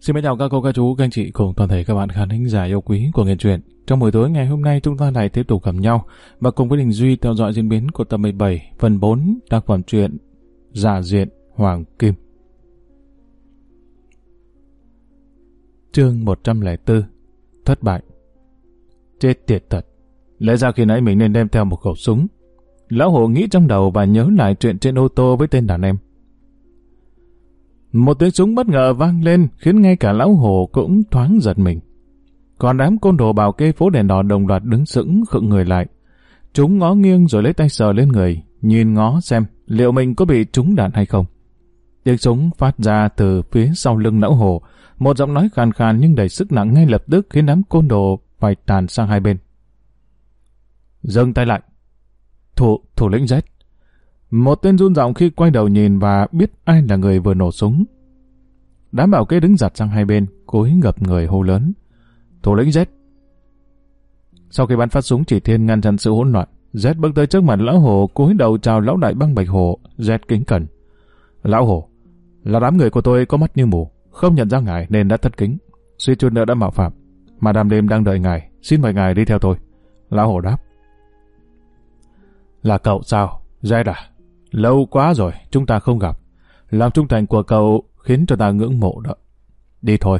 Xin chào các cô, các chú, các anh chị cùng toàn thể các bạn khán thính giả yêu quý của nghiền truyện. Trong buổi tối ngày hôm nay chúng ta lại tiếp tục gặp nhau và cùng với Đình Duy theo dõi diễn biến của tập 17 phần 4 tác phẩm truyện Giả diện Hoàng Kim. Chương 104 Thất bại Chết tiệt thật. Lẽ ra khi nãy mình nên đem theo một khẩu súng. Lão Hồ nghĩ trong đầu và nhớ lại chuyện trên ô tô với tên đàn em. Một tiếng súng bất ngờ vang lên khiến ngay cả lão hồ cũng thoáng giật mình. Còn đám côn đồ bảo kê phố đèn đỏ đồng loạt đứng sững khựng người lại. Chúng ngó nghiêng rồi lấy tay sờ lên người, nhìn ngó xem liệu mình có bị trúng đạn hay không. Tiếng súng phát ra từ phía sau lưng lão hồ, một giọng nói khàn khàn nhưng đầy sức nặng ngay lập tức khiến đám côn đồ phải tàn sang hai bên. Dâng tay lại. Thủ, thủ lĩnh Z. Một tên run giọng khi quay đầu nhìn và biết ai là người vừa nổ súng. Đám bảo kê đứng giặt sang hai bên, cúi ngập người hô lớn. Thủ lĩnh Z. Sau khi bắn phát súng chỉ thiên ngăn chặn sự hỗn loạn, Z bước tới trước mặt lão hồ cúi đầu chào lão đại băng bạch hồ, Z kính cẩn. Lão hồ, là đám người của tôi có mắt như mù, không nhận ra ngài nên đã thất kính. Suy chút nữa đã mạo phạm. Mà đàm đêm đang đợi ngài, xin mời ngài đi theo tôi. Lão hồ đáp. Là cậu sao? Z à? Lâu quá rồi, chúng ta không gặp. Làm trung thành của cậu khiến cho ta ngưỡng mộ đó. Đi thôi.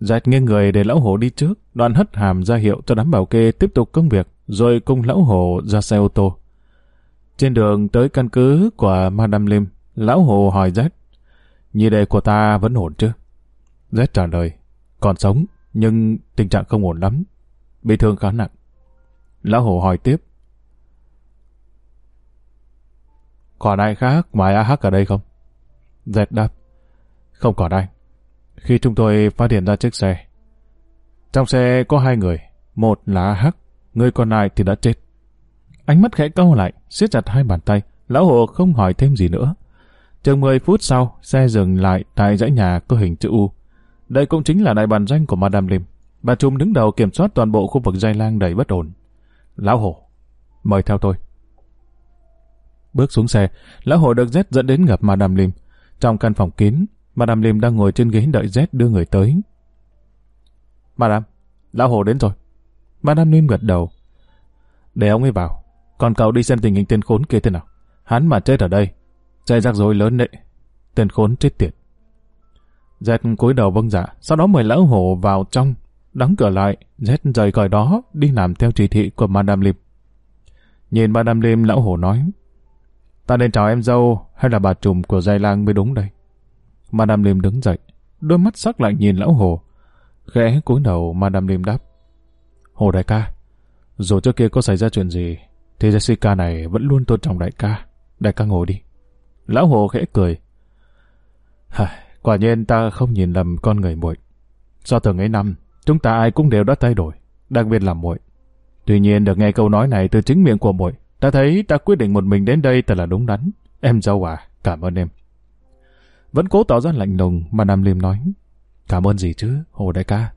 Dạch nghiêng người để lão hổ đi trước, đoạn hất hàm ra hiệu cho đám bảo kê tiếp tục công việc, rồi cùng lão hổ ra xe ô tô. Trên đường tới căn cứ của Madame Lim, lão hổ hỏi Dạch, nhị đệ của ta vẫn ổn chứ? Dạch trả lời, còn sống, nhưng tình trạng không ổn lắm, bị thương khá nặng. Lão hổ hỏi tiếp, Còn ai khác ngoài AH ở đây không? Dẹt đáp. Không còn ai. Khi chúng tôi phát hiện ra chiếc xe, trong xe có hai người, một là AH, người còn lại thì đã chết. Ánh mắt khẽ cau lại, siết chặt hai bàn tay, lão hồ không hỏi thêm gì nữa. Chừng 10 phút sau, xe dừng lại tại dãy nhà có hình chữ U. Đây cũng chính là đại bản danh của Madame Lim. Bà Trung đứng đầu kiểm soát toàn bộ khu vực dây lang đầy bất ổn. Lão hồ, mời theo tôi. Bước xuống xe, lão hồ được Z dẫn đến gặp Madame Lim. Trong căn phòng kín, Madame Lim đang ngồi trên ghế đợi Z đưa người tới. Madame, lão hồ đến rồi. Madame Lim gật đầu. Để ông ấy vào. Còn cậu đi xem tình hình tên khốn kia thế nào. Hắn mà chết ở đây. Chạy rắc rối lớn đấy. Tên khốn chết tiệt. Z cúi đầu vâng dạ, sau đó mời lão hồ vào trong, đóng cửa lại, Z rời khỏi đó, đi làm theo chỉ thị của Madame Lim. Nhìn Madame Lim, lão hồ nói, Ta nên chào em dâu hay là bà trùm của dây lang mới đúng đây. Madame Lim đứng dậy, đôi mắt sắc lạnh nhìn lão hồ. Khẽ cúi đầu Madame Lim đáp. Hồ đại ca, dù trước kia có xảy ra chuyện gì, thì Jessica này vẫn luôn tôn trọng đại ca. Đại ca ngồi đi. Lão hồ khẽ cười. Hả, quả nhiên ta không nhìn lầm con người muội. Do từng ấy năm, chúng ta ai cũng đều đã thay đổi, đặc biệt là muội. Tuy nhiên được nghe câu nói này từ chính miệng của muội, Ta thấy ta quyết định một mình đến đây thật là đúng đắn. Em dâu à, cảm ơn em. Vẫn cố tỏ ra lạnh lùng mà Nam Liêm nói. Cảm ơn gì chứ, Hồ đại ca.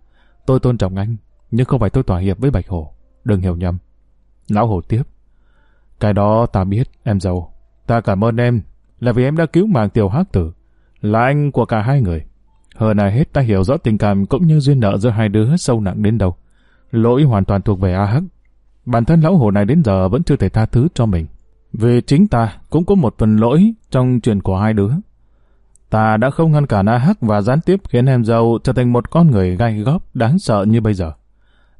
Tôi tôn trọng anh, nhưng không phải tôi tỏa hiệp với Bạch Hồ. Đừng hiểu nhầm. Lão Hồ tiếp. Cái đó ta biết, em dâu. Ta cảm ơn em, là vì em đã cứu mạng tiểu hắc tử. Là anh của cả hai người. Hơn ai hết ta hiểu rõ tình cảm cũng như duyên nợ giữa hai đứa sâu nặng đến đâu. Lỗi hoàn toàn thuộc về A Hắc. Bản thân lão hồ này đến giờ vẫn chưa thể tha thứ cho mình. về chính ta cũng có một phần lỗi trong chuyện của hai đứa. Ta đã không ngăn cản A Hắc và gián tiếp khiến em dâu trở thành một con người gai góp đáng sợ như bây giờ.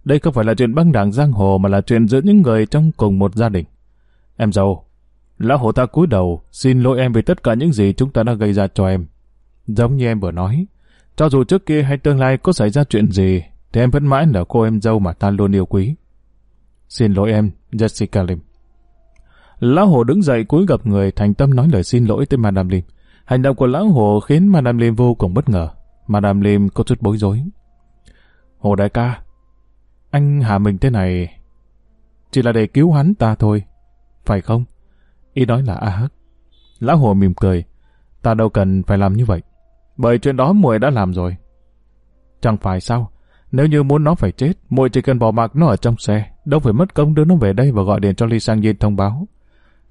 Đây không phải là chuyện băng đảng giang hồ mà là chuyện giữa những người trong cùng một gia đình. Em dâu, lão hồ ta cúi đầu xin lỗi em vì tất cả những gì chúng ta đã gây ra cho em. Giống như em vừa nói, cho dù trước kia hay tương lai có xảy ra chuyện gì, thì em vẫn mãi là cô em dâu mà ta luôn yêu quý. Xin lỗi em, Jessica Lim. Lão Hồ đứng dậy cúi gặp người thành tâm nói lời xin lỗi tới Madame Lim. Hành động của Lão Hồ khiến Madame Lim vô cùng bất ngờ. Madame Lim có chút bối rối. Hồ đại ca, anh hạ mình thế này chỉ là để cứu hắn ta thôi, phải không? Ý nói là A Hắc. Lão Hồ mỉm cười, ta đâu cần phải làm như vậy, bởi chuyện đó muội đã làm rồi. Chẳng phải sao, nếu như muốn nó phải chết, muội chỉ cần bỏ mặc nó ở trong xe, đâu phải mất công đưa nó về đây và gọi điện cho Lee Sang Yin thông báo.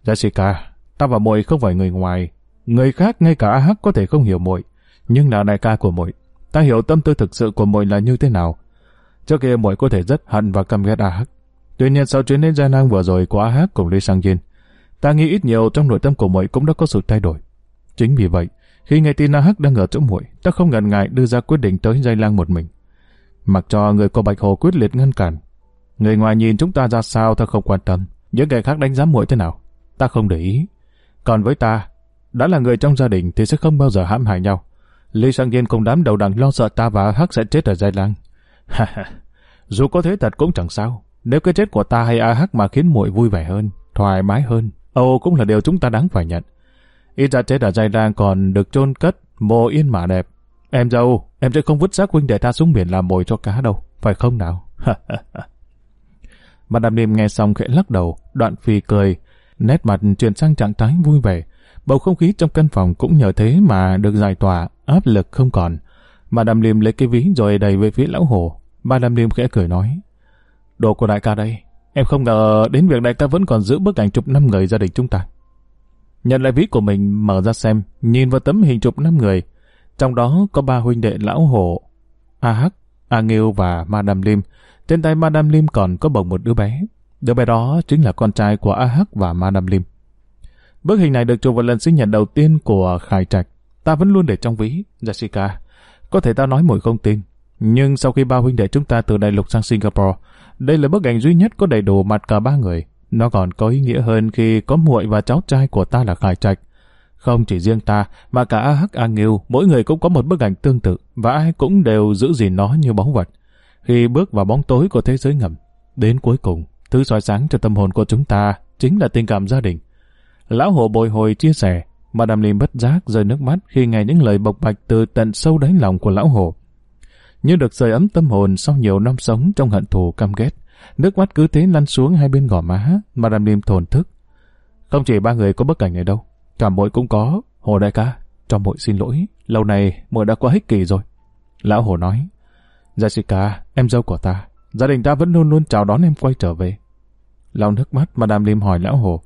Jessica, ta và muội không phải người ngoài. Người khác ngay cả AH có thể không hiểu muội, nhưng là đại ca của muội. Ta hiểu tâm tư thực sự của muội là như thế nào. Trước kia muội có thể rất hận và căm ghét A Hắc. Tuy nhiên sau chuyến đến Gia Năng vừa rồi của A Hắc cùng Lee Sang Yin, ta nghĩ ít nhiều trong nội tâm của muội cũng đã có sự thay đổi. Chính vì vậy, khi nghe tin A Hắc đang ở chỗ muội, ta không ngần ngại đưa ra quyết định tới Gia Lang một mình. Mặc cho người của Bạch Hồ quyết liệt ngăn cản. Người ngoài nhìn chúng ta ra sao ta không quan tâm. Những người khác đánh giá muội thế nào, ta không để ý. Còn với ta, đã là người trong gia đình thì sẽ không bao giờ hãm hại nhau. Lý Sang nhiên cùng đám đầu đằng lo sợ ta và Hắc sẽ chết ở Giai Lang. Dù có thế thật cũng chẳng sao. Nếu cái chết của ta hay A Hắc mà khiến muội vui vẻ hơn, thoải mái hơn, Âu cũng là điều chúng ta đáng phải nhận. Ít ra chết ở Giai Lang còn được chôn cất, mồ yên mã đẹp. Em dâu, em sẽ không vứt xác huynh để ta xuống biển làm mồi cho cá đâu, phải không nào? Madame Lim nghe xong khẽ lắc đầu, đoạn phì cười, nét mặt chuyển sang trạng thái vui vẻ. Bầu không khí trong căn phòng cũng nhờ thế mà được giải tỏa, áp lực không còn. Madame Lim lấy cái ví rồi đầy về phía lão hồ. Đàm Lim khẽ cười nói, Đồ của đại ca đây, em không ngờ đến việc đại ca vẫn còn giữ bức ảnh chụp năm người gia đình chúng ta. Nhận lại ví của mình mở ra xem, nhìn vào tấm hình chụp năm người. Trong đó có ba huynh đệ lão hồ, A Hắc, A Nghiêu và Madame Lim. Trên tay Madame Lim còn có bồng một đứa bé. Đứa bé đó chính là con trai của A Hắc và Madame Lim. Bức hình này được chụp vào lần sinh nhật đầu tiên của Khải Trạch. Ta vẫn luôn để trong ví, Jessica. Có thể ta nói muội không tin. Nhưng sau khi ba huynh đệ chúng ta từ đại lục sang Singapore, đây là bức ảnh duy nhất có đầy đủ mặt cả ba người. Nó còn có ý nghĩa hơn khi có muội và cháu trai của ta là Khải Trạch. Không chỉ riêng ta, mà cả A Hắc A Nghiêu, mỗi người cũng có một bức ảnh tương tự, và ai cũng đều giữ gìn nó như báu vật. Khi bước vào bóng tối của thế giới ngầm, đến cuối cùng, thứ soi sáng cho tâm hồn của chúng ta chính là tình cảm gia đình. Lão hồ bồi hồi chia sẻ, mà đàm Lim bất giác rơi nước mắt khi nghe những lời bộc bạch từ tận sâu đáy lòng của lão hồ. Như được sưởi ấm tâm hồn sau nhiều năm sống trong hận thù căm ghét, nước mắt cứ thế lăn xuống hai bên gò má, mà đàm Lim thổn thức. Không chỉ ba người có bức ảnh này đâu, cả mỗi cũng có. Hồ đại ca, cho mỗi xin lỗi, lâu này mỗi đã quá hích kỳ rồi. Lão hồ nói, Jessica, em dâu của ta, gia đình ta vẫn luôn luôn chào đón em quay trở về. Lau nước mắt, Madame Lim hỏi lão hồ,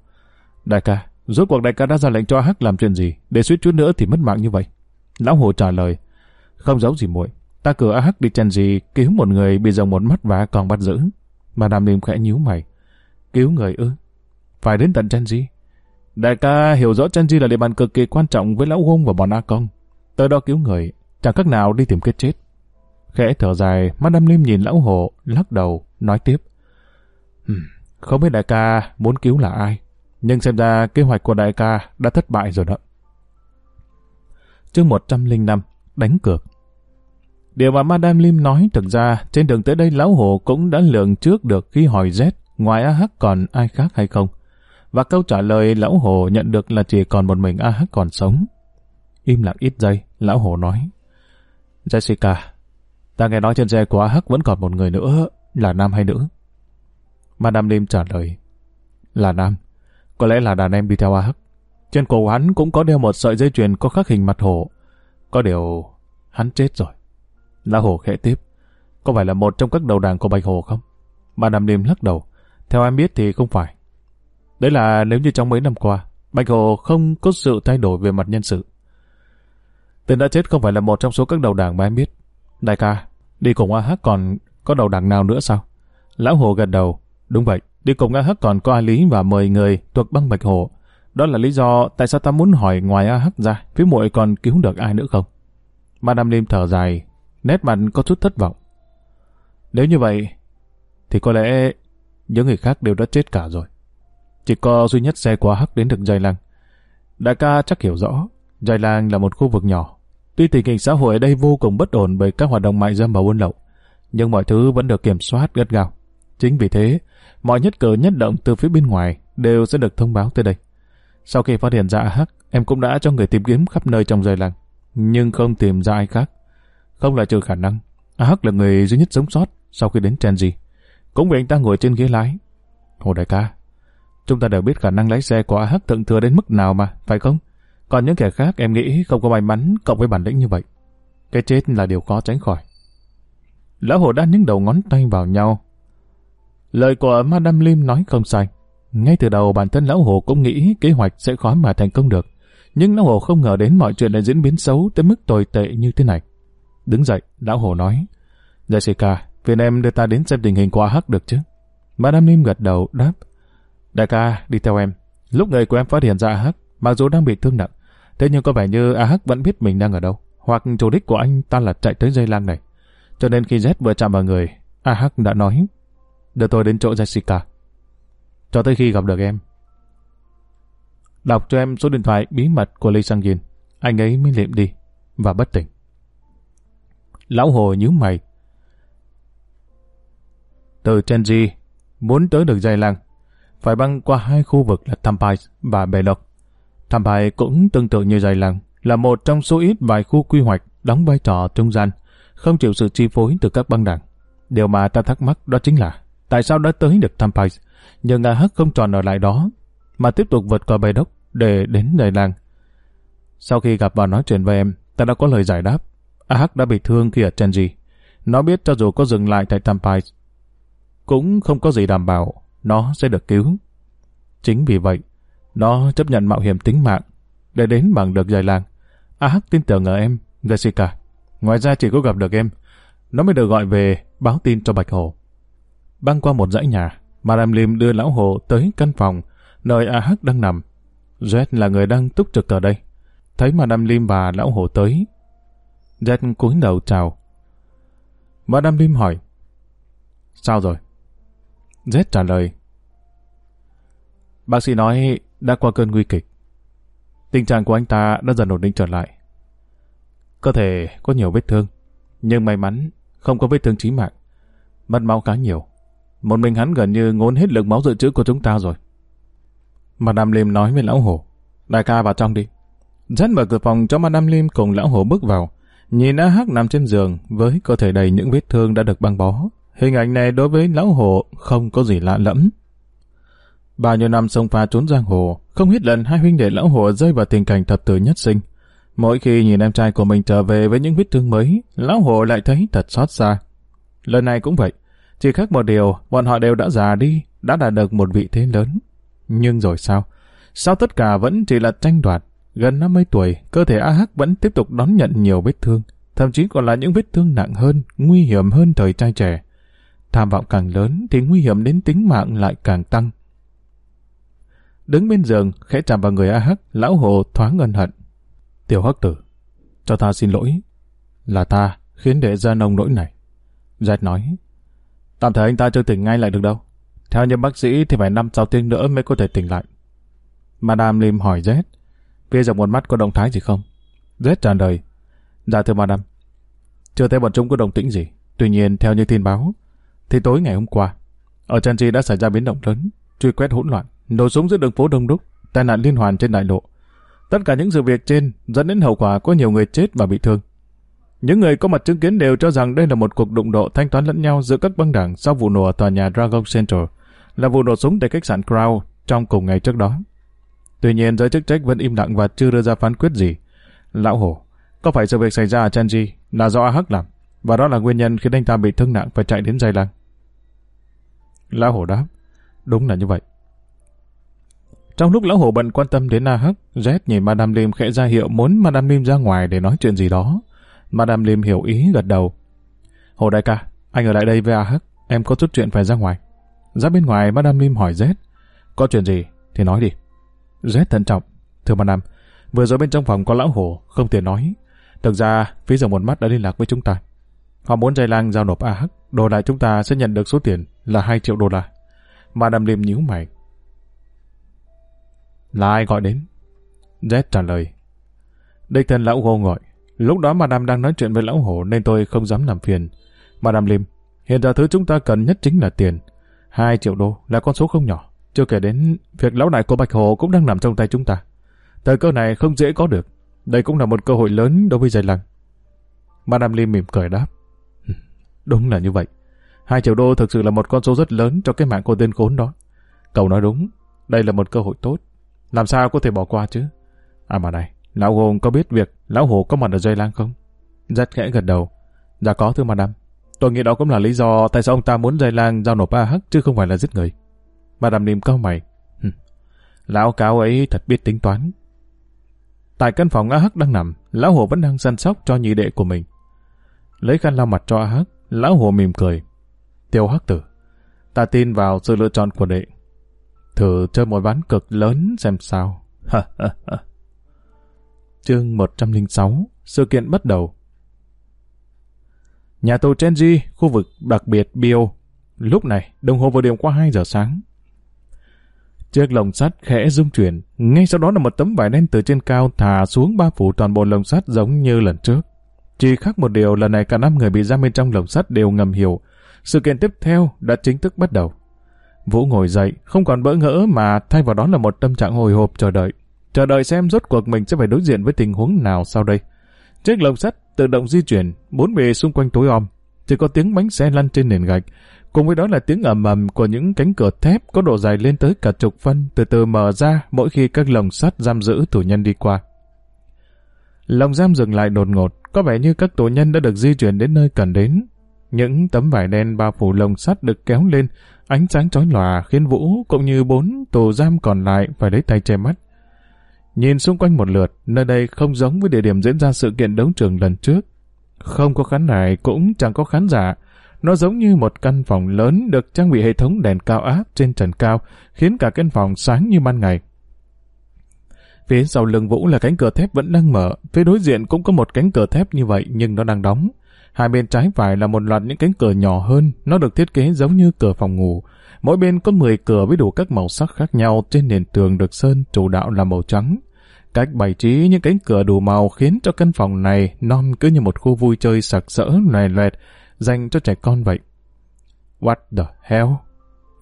Đại ca, rốt cuộc đại ca đã ra lệnh cho Hắc làm chuyện gì, để suýt chút nữa thì mất mạng như vậy? Lão Hồ trả lời, không giấu gì muội, ta cử A Hắc đi chèn gì cứu một người bị rồng một mắt và còn bắt giữ. Mà Đàm Lim khẽ nhíu mày, cứu người ư? Phải đến tận chèn gì? Đại ca hiểu rõ chèn gì là địa bàn cực kỳ quan trọng với lão hôn và bọn A Công. Tới đó cứu người, chẳng cách nào đi tìm kết chết. Khẽ thở dài, Madame Lim nhìn lão hồ, lắc đầu, nói tiếp. Không biết đại ca muốn cứu là ai? Nhưng xem ra kế hoạch của đại ca đã thất bại rồi đó. Chương 105 Đánh cược Điều mà Madame Lim nói thực ra trên đường tới đây lão hồ cũng đã lường trước được khi hỏi Z ngoài AH còn ai khác hay không. Và câu trả lời lão hồ nhận được là chỉ còn một mình AH còn sống. Im lặng ít giây, lão hồ nói Jessica, ta nghe nói trên xe của AH vẫn còn một người nữa, là nam hay nữ? Madame Lim trả lời Là nam. Có lẽ là đàn em đi theo A Hắc. Trên cổ hắn cũng có đeo một sợi dây chuyền có khắc hình mặt hổ. Có điều, hắn chết rồi. La Hổ khẽ tiếp. Có phải là một trong các đầu đảng của Bạch Hồ không? Bà Nam Niêm lắc đầu. Theo em biết thì không phải. Đấy là nếu như trong mấy năm qua, Bạch Hồ không có sự thay đổi về mặt nhân sự. Tên đã chết không phải là một trong số các đầu đảng mà em biết. Đại ca, đi cùng A Hắc còn có đầu đảng nào nữa sao? Lão Hồ gật đầu. Đúng vậy, Đi cùng A Hắc còn có A Lý và 10 người thuộc băng Bạch Hồ. Đó là lý do tại sao ta muốn hỏi ngoài A Hắc ra, phía muội còn cứu được ai nữa không? Madame Lim thở dài, nét mặt có chút thất vọng. Nếu như vậy, thì có lẽ những người khác đều đã chết cả rồi. Chỉ có duy nhất xe quá Hắc đến được Giai Lang. Đại ca chắc hiểu rõ, Giai Lang là một khu vực nhỏ. Tuy tình hình xã hội ở đây vô cùng bất ổn bởi các hoạt động mại dâm và buôn lậu, nhưng mọi thứ vẫn được kiểm soát gắt gao. Chính vì thế, mọi nhất cử nhất động từ phía bên ngoài đều sẽ được thông báo tới đây. Sau khi phát hiện ra Hắc, em cũng đã cho người tìm kiếm khắp nơi trong rời làng, nhưng không tìm ra ai khác. Không loại trừ khả năng, Hắc là người duy nhất sống sót sau khi đến Chenji. Cũng vì anh ta ngồi trên ghế lái. Hồ đại ca, chúng ta đều biết khả năng lái xe của Hắc thượng thừa đến mức nào mà, phải không? Còn những kẻ khác em nghĩ không có may mắn cộng với bản lĩnh như vậy. Cái chết là điều khó tránh khỏi. Lão hồ đan những đầu ngón tay vào nhau, Lời của Madame Lim nói không sai. Ngay từ đầu bản thân lão hồ cũng nghĩ kế hoạch sẽ khó mà thành công được. Nhưng lão hồ không ngờ đến mọi chuyện lại diễn biến xấu tới mức tồi tệ như thế này. Đứng dậy, lão hồ nói, Jessica, phiền em đưa ta đến xem tình hình của AH được chứ? Madame Lim gật đầu, đáp, Đại ca, đi theo em. Lúc người của em phát hiện ra AH, mặc dù đang bị thương nặng, thế nhưng có vẻ như AH vẫn biết mình đang ở đâu, hoặc chủ đích của anh ta là chạy tới dây lang này. Cho nên khi Z vừa chạm vào người, AH đã nói, đưa tôi đến chỗ Jessica. Cho tới khi gặp được em. Đọc cho em số điện thoại bí mật của Lee Sang Yin. Anh ấy mới liệm đi, và bất tỉnh. Lão Hồ nhíu mày. Từ Chenji, muốn tới được dây lang, phải băng qua hai khu vực là Tampais và Bè Lộc. Tampai cũng tương tự như dày làng, là một trong số ít vài khu quy hoạch đóng vai trò trung gian, không chịu sự chi phối từ các băng đảng. Điều mà ta thắc mắc đó chính là tại sao đã tới được Tampai, nhưng AH không tròn ở lại đó, mà tiếp tục vượt qua Bè Đốc để đến dây làng. Sau khi gặp và nói chuyện với em, ta đã có lời giải đáp. AH đã bị thương khi ở Chenji. Nó biết cho dù có dừng lại tại Tampai, cũng không có gì đảm bảo nó sẽ được cứu. Chính vì vậy, nó chấp nhận mạo hiểm tính mạng để đến bằng được dài làng. A Hắc tin tưởng ở em, Jessica. Ngoài ra chỉ có gặp được em, nó mới được gọi về báo tin cho Bạch Hồ. Băng qua một dãy nhà, Madame Lim đưa lão Hồ tới căn phòng nơi A Hắc đang nằm. Jet là người đang túc trực ở đây. Thấy Madame Lim và lão Hồ tới. Jet cúi đầu chào. Madame Lim hỏi. Sao rồi? Z trả lời. Bác sĩ nói đã qua cơn nguy kịch. Tình trạng của anh ta đã dần ổn định trở lại. Cơ thể có nhiều vết thương, nhưng may mắn không có vết thương chí mạng. Mất máu khá nhiều. Một mình hắn gần như ngốn hết lượng máu dự trữ của chúng ta rồi. Madame Lim nói với lão hổ. Đại ca vào trong đi. Dắt mở cửa phòng cho Madame Lim cùng lão hổ bước vào. Nhìn A Hắc nằm trên giường với cơ thể đầy những vết thương đã được băng bó. Hình ảnh này đối với lão hồ không có gì lạ lẫm. Bao nhiêu năm sông pha trốn giang hồ, không hết lần hai huynh đệ lão hồ rơi vào tình cảnh thập tử nhất sinh. Mỗi khi nhìn em trai của mình trở về với những vết thương mới, lão hồ lại thấy thật xót xa. Lần này cũng vậy, chỉ khác một điều, bọn họ đều đã già đi, đã đạt được một vị thế lớn. Nhưng rồi sao? Sao tất cả vẫn chỉ là tranh đoạt? Gần 50 tuổi, cơ thể AH vẫn tiếp tục đón nhận nhiều vết thương, thậm chí còn là những vết thương nặng hơn, nguy hiểm hơn thời trai trẻ. Tham vọng càng lớn thì nguy hiểm đến tính mạng lại càng tăng. Đứng bên giường, khẽ chạm vào người A Hắc, lão hồ thoáng ân hận. Tiểu Hắc tử, cho ta xin lỗi. Là ta khiến đệ ra nông nỗi này. Giết nói, tạm thời anh ta chưa tỉnh ngay lại được đâu. Theo như bác sĩ thì phải năm sáu tiếng nữa mới có thể tỉnh lại. Madame Lim hỏi Z, phía dọc một mắt có động thái gì không? Z trả lời, dạ thưa Madame, chưa thấy bọn chúng có động tĩnh gì. Tuy nhiên, theo như tin báo, thì tối ngày hôm qua, ở Chanchi đã xảy ra biến động lớn, truy quét hỗn loạn, nổ súng giữa đường phố đông đúc, tai nạn liên hoàn trên đại lộ. Tất cả những sự việc trên dẫn đến hậu quả có nhiều người chết và bị thương. Những người có mặt chứng kiến đều cho rằng đây là một cuộc đụng độ thanh toán lẫn nhau giữa các băng đảng sau vụ nổ ở tòa nhà Dragon Central, là vụ nổ súng tại khách sạn Crown trong cùng ngày trước đó. Tuy nhiên, giới chức trách vẫn im lặng và chưa đưa ra phán quyết gì. Lão Hổ, có phải sự việc xảy ra ở Chanji là do AH làm? Và đó là nguyên nhân khiến anh ta bị thương nặng và chạy đến dây lăng. Lão hổ đáp, đúng là như vậy. Trong lúc lão hổ bận quan tâm đến A Hắc, Jet nhìn Madame Lim khẽ ra hiệu muốn Madame Lim ra ngoài để nói chuyện gì đó. Madame Lim hiểu ý gật đầu. Hồ đại ca, anh ở lại đây với A Hắc, em có chút chuyện phải ra ngoài. Ra bên ngoài, Madame Lim hỏi Z, có chuyện gì thì nói đi. Z thận trọng, thưa Madame, vừa rồi bên trong phòng có lão hổ, không tiện nói. Thực ra, phía dòng một mắt đã liên lạc với chúng ta. Họ muốn dây lang giao nộp AH, đồ lại chúng ta sẽ nhận được số tiền là 2 triệu đô la. Madame Lim nhíu mày. Là ai gọi đến? Z trả lời. Đích thân lão Hồ gọi. Lúc đó Madame đang nói chuyện với lão Hổ nên tôi không dám làm phiền. Madame Lim, hiện giờ thứ chúng ta cần nhất chính là tiền. 2 triệu đô là con số không nhỏ. Chưa kể đến việc lão đại của Bạch Hồ cũng đang nằm trong tay chúng ta. Thời cơ này không dễ có được. Đây cũng là một cơ hội lớn đối với dây lăng. Madame Lim mỉm cười đáp. Ừ, đúng là như vậy. Hai triệu đô thực sự là một con số rất lớn cho cái mạng cô tên khốn đó. Cậu nói đúng, đây là một cơ hội tốt. Làm sao có thể bỏ qua chứ? À mà này, Lão Hồ có biết việc Lão Hồ có mặt ở dây lang không? Rất khẽ gật đầu. Dạ có thưa madam. Tôi nghĩ đó cũng là lý do tại sao ông ta muốn dây lang giao nộp AH chứ không phải là giết người. Madam niềm cao mày. Lão cáo ấy thật biết tính toán. Tại căn phòng Ah đang nằm, lão hồ vẫn đang săn sóc cho nhị đệ của mình. Lấy khăn lau mặt cho Ah lão hồ mỉm cười. Tiêu Hắc tử, ta tin vào sự lựa chọn của đệ. Thử chơi một ván cực lớn xem sao. Chương 106 Sự kiện bắt đầu Nhà tù Chenji, khu vực đặc biệt Bio. Lúc này, đồng hồ vừa điểm qua 2 giờ sáng. Chiếc lồng sắt khẽ rung chuyển, ngay sau đó là một tấm vải đen từ trên cao thả xuống ba phủ toàn bộ lồng sắt giống như lần trước. Chỉ khác một điều lần này cả năm người bị giam bên trong lồng sắt đều ngầm hiểu. Sự kiện tiếp theo đã chính thức bắt đầu. Vũ ngồi dậy, không còn bỡ ngỡ mà thay vào đó là một tâm trạng hồi hộp chờ đợi. Chờ đợi xem rốt cuộc mình sẽ phải đối diện với tình huống nào sau đây. Chiếc lồng sắt tự động di chuyển, bốn bề xung quanh tối om. Chỉ có tiếng bánh xe lăn trên nền gạch, cùng với đó là tiếng ầm ầm của những cánh cửa thép có độ dài lên tới cả chục phân từ từ mở ra mỗi khi các lồng sắt giam giữ tù nhân đi qua. Lồng giam dừng lại đột ngột, có vẻ như các tù nhân đã được di chuyển đến nơi cần đến. Những tấm vải đen bao phủ lồng sắt được kéo lên, ánh sáng chói lòa khiến Vũ cũng như bốn tù giam còn lại phải lấy tay che mắt. Nhìn xung quanh một lượt, nơi đây không giống với địa điểm diễn ra sự kiện đấu trường lần trước. Không có khán đài cũng chẳng có khán giả. Nó giống như một căn phòng lớn được trang bị hệ thống đèn cao áp trên trần cao, khiến cả căn phòng sáng như ban ngày. Phía sau lưng Vũ là cánh cửa thép vẫn đang mở, phía đối diện cũng có một cánh cửa thép như vậy nhưng nó đang đóng. Hai bên trái phải là một loạt những cánh cửa nhỏ hơn, nó được thiết kế giống như cửa phòng ngủ. Mỗi bên có 10 cửa với đủ các màu sắc khác nhau trên nền tường được sơn chủ đạo là màu trắng. Cách bày trí những cánh cửa đủ màu khiến cho căn phòng này non cứ như một khu vui chơi sặc sỡ loè loẹt dành cho trẻ con vậy. What the hell?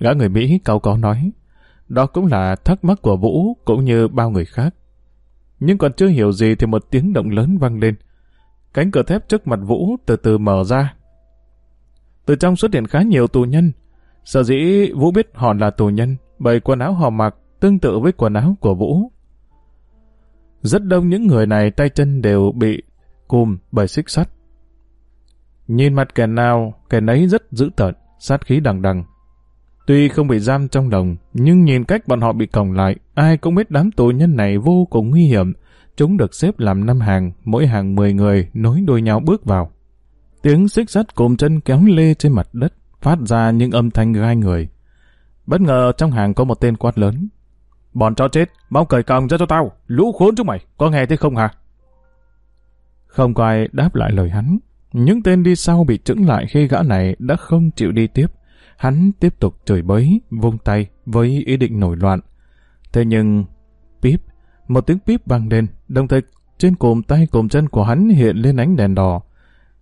Gã người Mỹ cao có nói. Đó cũng là thắc mắc của Vũ cũng như bao người khác. Nhưng còn chưa hiểu gì thì một tiếng động lớn vang lên. Cánh cửa thép trước mặt Vũ từ từ mở ra. Từ trong xuất hiện khá nhiều tù nhân. Sở dĩ Vũ biết họ là tù nhân bởi quần áo họ mặc tương tự với quần áo của Vũ rất đông những người này tay chân đều bị cùm bởi xích sắt. Nhìn mặt kẻ nào, kẻ nấy rất dữ tợn, sát khí đằng đằng. Tuy không bị giam trong lòng, nhưng nhìn cách bọn họ bị còng lại, ai cũng biết đám tù nhân này vô cùng nguy hiểm. Chúng được xếp làm năm hàng, mỗi hàng 10 người nối đuôi nhau bước vào. Tiếng xích sắt cồm chân kéo lê trên mặt đất, phát ra những âm thanh gai người. Bất ngờ trong hàng có một tên quát lớn, Bọn chó chết, mau cởi còng ra cho tao, lũ khốn chúng mày, có nghe thấy không hả? Không có ai đáp lại lời hắn. Những tên đi sau bị trứng lại khi gã này đã không chịu đi tiếp. Hắn tiếp tục chửi bới, vung tay với ý định nổi loạn. Thế nhưng, píp, một tiếng píp vang lên, đồng thời trên cùm tay cùm chân của hắn hiện lên ánh đèn đỏ.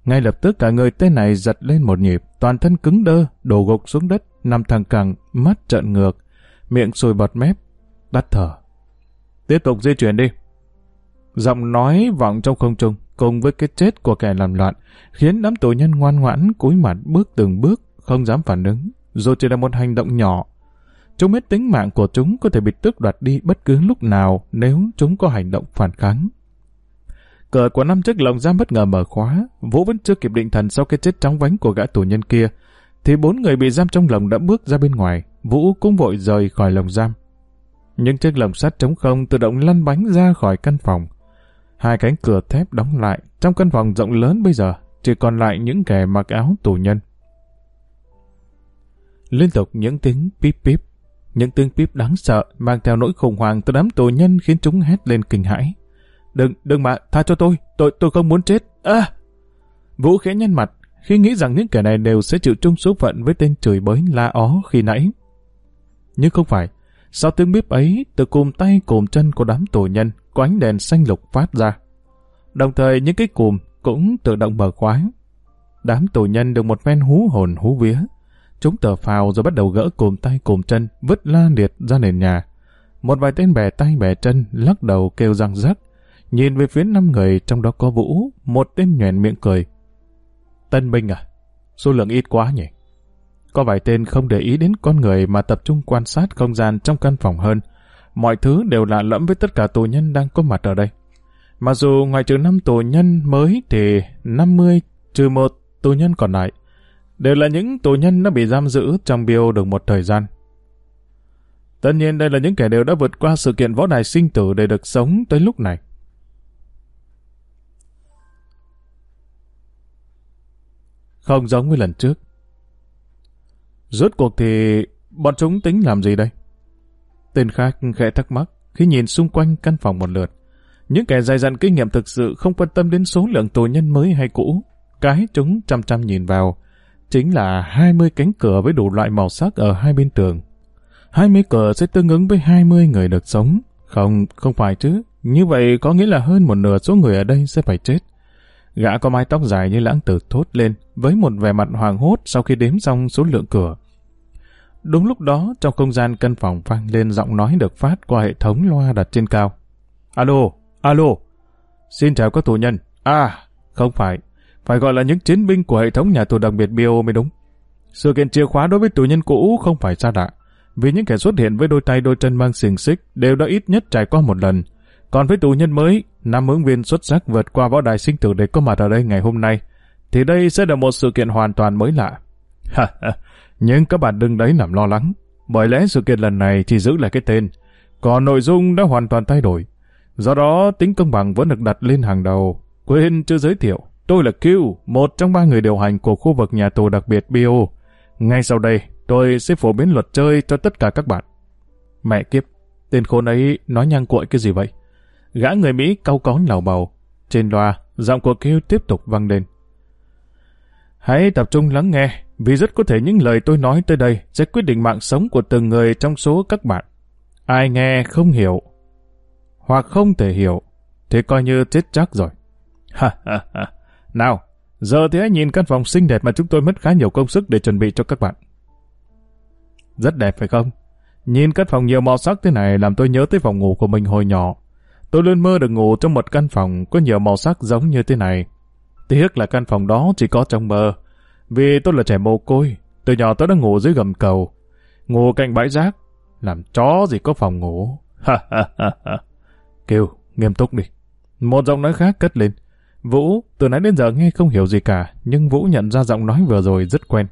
Ngay lập tức cả người tên này giật lên một nhịp, toàn thân cứng đơ, đổ gục xuống đất, nằm thẳng cẳng, mắt trợn ngược, miệng sùi bọt mép, tắt thở. Tiếp tục di chuyển đi. Giọng nói vọng trong không trung, cùng với cái chết của kẻ làm loạn, khiến đám tù nhân ngoan ngoãn cúi mặt bước từng bước, không dám phản ứng, dù chỉ là một hành động nhỏ. Chúng biết tính mạng của chúng có thể bị tước đoạt đi bất cứ lúc nào nếu chúng có hành động phản kháng. Cửa của năm chiếc lồng giam bất ngờ mở khóa, Vũ vẫn chưa kịp định thần sau cái chết chóng vánh của gã tù nhân kia, thì bốn người bị giam trong lồng đã bước ra bên ngoài, Vũ cũng vội rời khỏi lồng giam. Những chiếc lồng sắt trống không tự động lăn bánh ra khỏi căn phòng. Hai cánh cửa thép đóng lại, trong căn phòng rộng lớn bây giờ, chỉ còn lại những kẻ mặc áo tù nhân. Liên tục những tiếng píp píp, những tiếng píp đáng sợ mang theo nỗi khủng hoảng từ đám tù nhân khiến chúng hét lên kinh hãi. Đừng, đừng mà, tha cho tôi, tôi tôi không muốn chết. À! Vũ khẽ nhăn mặt, khi nghĩ rằng những kẻ này đều sẽ chịu chung số phận với tên chửi bới la ó khi nãy. Nhưng không phải, sau tiếng bíp ấy, từ cùm tay cùm chân của đám tù nhân, có ánh đèn xanh lục phát ra. Đồng thời những cái cùm cũng tự động mở khóa. Đám tù nhân được một phen hú hồn hú vía. Chúng tờ phào rồi bắt đầu gỡ cùm tay cùm chân, vứt la liệt ra nền nhà. Một vài tên bè tay bè chân lắc đầu kêu răng rắc. Nhìn về phía năm người trong đó có Vũ, một tên nhoèn miệng cười. Tân binh à? Số lượng ít quá nhỉ? Có vài tên không để ý đến con người mà tập trung quan sát không gian trong căn phòng hơn. Mọi thứ đều lạ lẫm với tất cả tù nhân đang có mặt ở đây. Mặc dù ngoài trừ năm tù nhân mới thì 50 trừ một tù nhân còn lại đều là những tù nhân đã bị giam giữ trong biêu được một thời gian. Tất nhiên đây là những kẻ đều đã vượt qua sự kiện võ đài sinh tử để được sống tới lúc này. Không giống với lần trước. Rốt cuộc thì bọn chúng tính làm gì đây? Tên khác khẽ thắc mắc khi nhìn xung quanh căn phòng một lượt. Những kẻ dày dặn kinh nghiệm thực sự không quan tâm đến số lượng tù nhân mới hay cũ. Cái chúng chăm chăm nhìn vào, chính là 20 cánh cửa với đủ loại màu sắc ở hai bên tường. 20 cửa sẽ tương ứng với 20 người được sống. Không, không phải chứ. Như vậy có nghĩa là hơn một nửa số người ở đây sẽ phải chết. Gã có mái tóc dài như lãng tử thốt lên, với một vẻ mặt hoàng hốt sau khi đếm xong số lượng cửa. Đúng lúc đó, trong không gian căn phòng vang lên giọng nói được phát qua hệ thống loa đặt trên cao. Alo, alo, xin chào các tù nhân. À, không phải, phải gọi là những chiến binh của hệ thống nhà tù đặc biệt Bio mới đúng. Sự kiện chìa khóa đối với tù nhân cũ không phải xa lạ, vì những kẻ xuất hiện với đôi tay đôi chân mang xiềng xích đều đã ít nhất trải qua một lần. Còn với tù nhân mới, năm ứng viên xuất sắc vượt qua võ đài sinh tử để có mặt ở đây ngày hôm nay, thì đây sẽ là một sự kiện hoàn toàn mới lạ. Nhưng các bạn đừng đấy làm lo lắng, bởi lẽ sự kiện lần này chỉ giữ lại cái tên, còn nội dung đã hoàn toàn thay đổi. Do đó, tính công bằng vẫn được đặt lên hàng đầu. Quên chưa giới thiệu, tôi là Q, một trong ba người điều hành của khu vực nhà tù đặc biệt Bio. Ngay sau đây, tôi sẽ phổ biến luật chơi cho tất cả các bạn. Mẹ kiếp, tên khốn ấy nói nhang cuội cái gì vậy? Gã người Mỹ cau cón lào bầu. Trên loa, giọng của Q tiếp tục vang lên. Hãy tập trung lắng nghe, vì rất có thể những lời tôi nói tới đây sẽ quyết định mạng sống của từng người trong số các bạn. Ai nghe không hiểu, hoặc không thể hiểu, thì coi như chết chắc rồi. Ha ha ha. Nào, giờ thì hãy nhìn căn phòng xinh đẹp mà chúng tôi mất khá nhiều công sức để chuẩn bị cho các bạn. Rất đẹp phải không? Nhìn căn phòng nhiều màu sắc thế này làm tôi nhớ tới phòng ngủ của mình hồi nhỏ. Tôi luôn mơ được ngủ trong một căn phòng có nhiều màu sắc giống như thế này. Tiếc là căn phòng đó chỉ có trong mơ. Vì tôi là trẻ mồ côi, từ nhỏ tôi đã ngủ dưới gầm cầu, ngủ cạnh bãi rác, làm chó gì có phòng ngủ. Ha ha ha ha. Kêu, nghiêm túc đi. Một giọng nói khác cất lên. Vũ, từ nãy đến giờ nghe không hiểu gì cả, nhưng Vũ nhận ra giọng nói vừa rồi rất quen.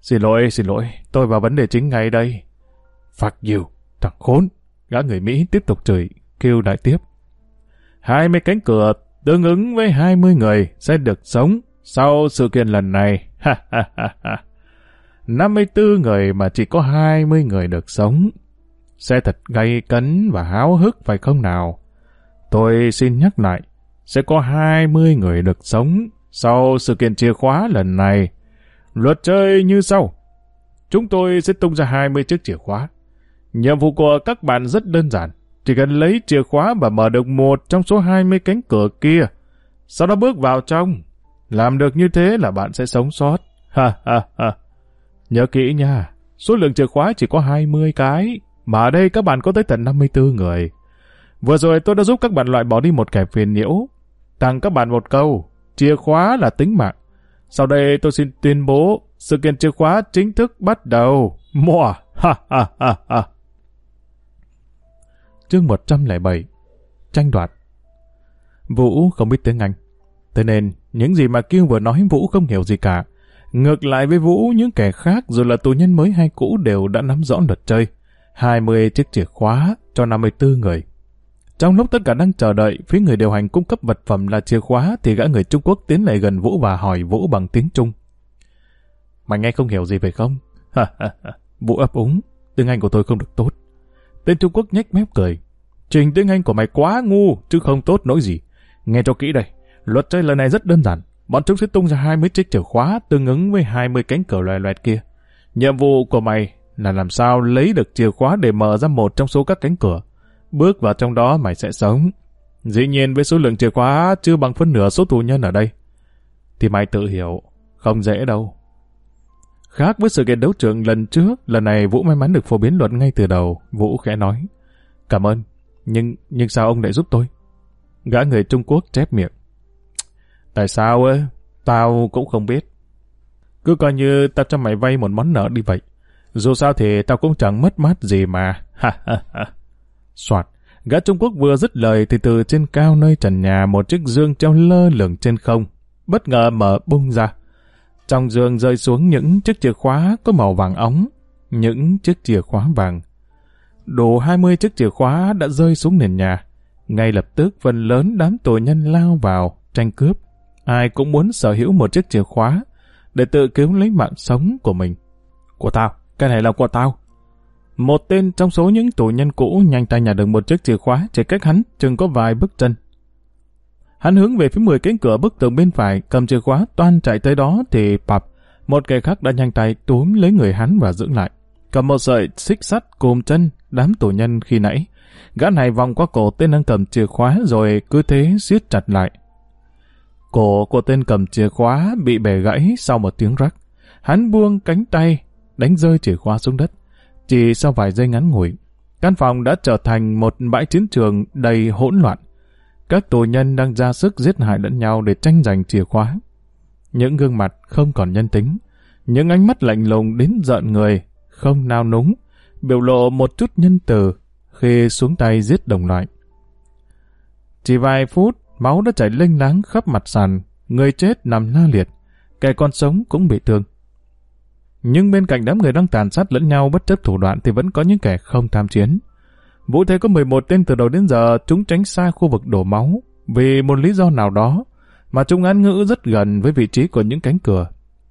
Xin lỗi, xin lỗi, tôi vào vấn đề chính ngay đây. Fuck you, thằng khốn. Gã người Mỹ tiếp tục chửi, kêu đại tiếp. Hai mươi cánh cửa tương ứng với hai mươi người sẽ được sống sau sự kiện lần này. Ha ha ha ha. 54 người mà chỉ có 20 người được sống. Sẽ thật gay cấn và háo hức phải không nào? Tôi xin nhắc lại, sẽ có 20 người được sống sau sự kiện chìa khóa lần này. Luật chơi như sau. Chúng tôi sẽ tung ra 20 chiếc chìa khóa. Nhiệm vụ của các bạn rất đơn giản. Chỉ cần lấy chìa khóa và mở được một trong số 20 cánh cửa kia. Sau đó bước vào trong. Làm được như thế là bạn sẽ sống sót. Ha ha ha. Nhớ kỹ nha. Số lượng chìa khóa chỉ có 20 cái. Mà ở đây các bạn có tới tận 54 người. Vừa rồi tôi đã giúp các bạn loại bỏ đi một kẻ phiền nhiễu. Tặng các bạn một câu. Chìa khóa là tính mạng. Sau đây tôi xin tuyên bố sự kiện chìa khóa chính thức bắt đầu. Mùa! Ha ha ha ha! Chương 107 Tranh đoạt Vũ không biết tiếng Anh. Thế nên, những gì mà Kiêu vừa nói Vũ không hiểu gì cả. Ngược lại với Vũ, những kẻ khác dù là tù nhân mới hay cũ đều đã nắm rõ luật chơi. 20 chiếc chìa khóa cho 54 người. Trong lúc tất cả đang chờ đợi, phía người điều hành cung cấp vật phẩm là chìa khóa thì gã người Trung Quốc tiến lại gần Vũ và hỏi Vũ bằng tiếng Trung. Mày nghe không hiểu gì phải không? Vũ ấp úng, tiếng Anh của tôi không được tốt. Tên Trung Quốc nhếch mép cười. Trình tiếng Anh của mày quá ngu, chứ không tốt nỗi gì. Nghe cho kỹ đây, luật chơi lần này rất đơn giản. Bọn chúng sẽ tung ra 20 chiếc chìa khóa tương ứng với 20 cánh cửa loè loẹt kia. Nhiệm vụ của mày là làm sao lấy được chìa khóa để mở ra một trong số các cánh cửa. Bước vào trong đó mày sẽ sống. Dĩ nhiên với số lượng chìa khóa chưa bằng phân nửa số tù nhân ở đây. Thì mày tự hiểu, không dễ đâu. Khác với sự kiện đấu trường lần trước, lần này Vũ may mắn được phổ biến luật ngay từ đầu. Vũ khẽ nói, cảm ơn, nhưng nhưng sao ông lại giúp tôi? Gã người Trung Quốc chép miệng. Tại sao ấy, Tao cũng không biết. Cứ coi như tao cho mày vay một món nợ đi vậy. Dù sao thì tao cũng chẳng mất mát gì mà. Ha ha ha. Soạt, gã Trung Quốc vừa dứt lời thì từ trên cao nơi trần nhà một chiếc dương treo lơ lửng trên không, bất ngờ mở bung ra. Trong dương rơi xuống những chiếc chìa khóa có màu vàng óng, những chiếc chìa khóa vàng. Đủ 20 chiếc chìa khóa đã rơi xuống nền nhà. Ngay lập tức phần lớn đám tội nhân lao vào, tranh cướp. Ai cũng muốn sở hữu một chiếc chìa khóa, để tự cứu lấy mạng sống của mình. Của tao, cái này là của tao. Một tên trong số những tù nhân cũ nhanh tay nhặt được một chiếc chìa khóa chỉ cách hắn chừng có vài bước chân. Hắn hướng về phía 10 cánh cửa bức tường bên phải, cầm chìa khóa toan chạy tới đó thì pập, một kẻ khác đã nhanh tay túm lấy người hắn và giữ lại. Cầm một sợi xích sắt cùm chân đám tù nhân khi nãy. Gã này vòng qua cổ tên đang cầm chìa khóa rồi cứ thế siết chặt lại. Cổ của tên cầm chìa khóa bị bẻ gãy sau một tiếng rắc. Hắn buông cánh tay, đánh rơi chìa khóa xuống đất. Chỉ sau vài giây ngắn ngủi, căn phòng đã trở thành một bãi chiến trường đầy hỗn loạn. Các tù nhân đang ra sức giết hại lẫn nhau để tranh giành chìa khóa. Những gương mặt không còn nhân tính, những ánh mắt lạnh lùng đến giận người, không nao núng, biểu lộ một chút nhân từ khi xuống tay giết đồng loại. Chỉ vài phút, máu đã chảy lênh láng khắp mặt sàn, người chết nằm la liệt, kẻ còn sống cũng bị thương. Nhưng bên cạnh đám người đang tàn sát lẫn nhau bất chấp thủ đoạn thì vẫn có những kẻ không tham chiến. Vũ thấy có 11 tên từ đầu đến giờ chúng tránh xa khu vực đổ máu vì một lý do nào đó mà chúng án ngữ rất gần với vị trí của những cánh cửa.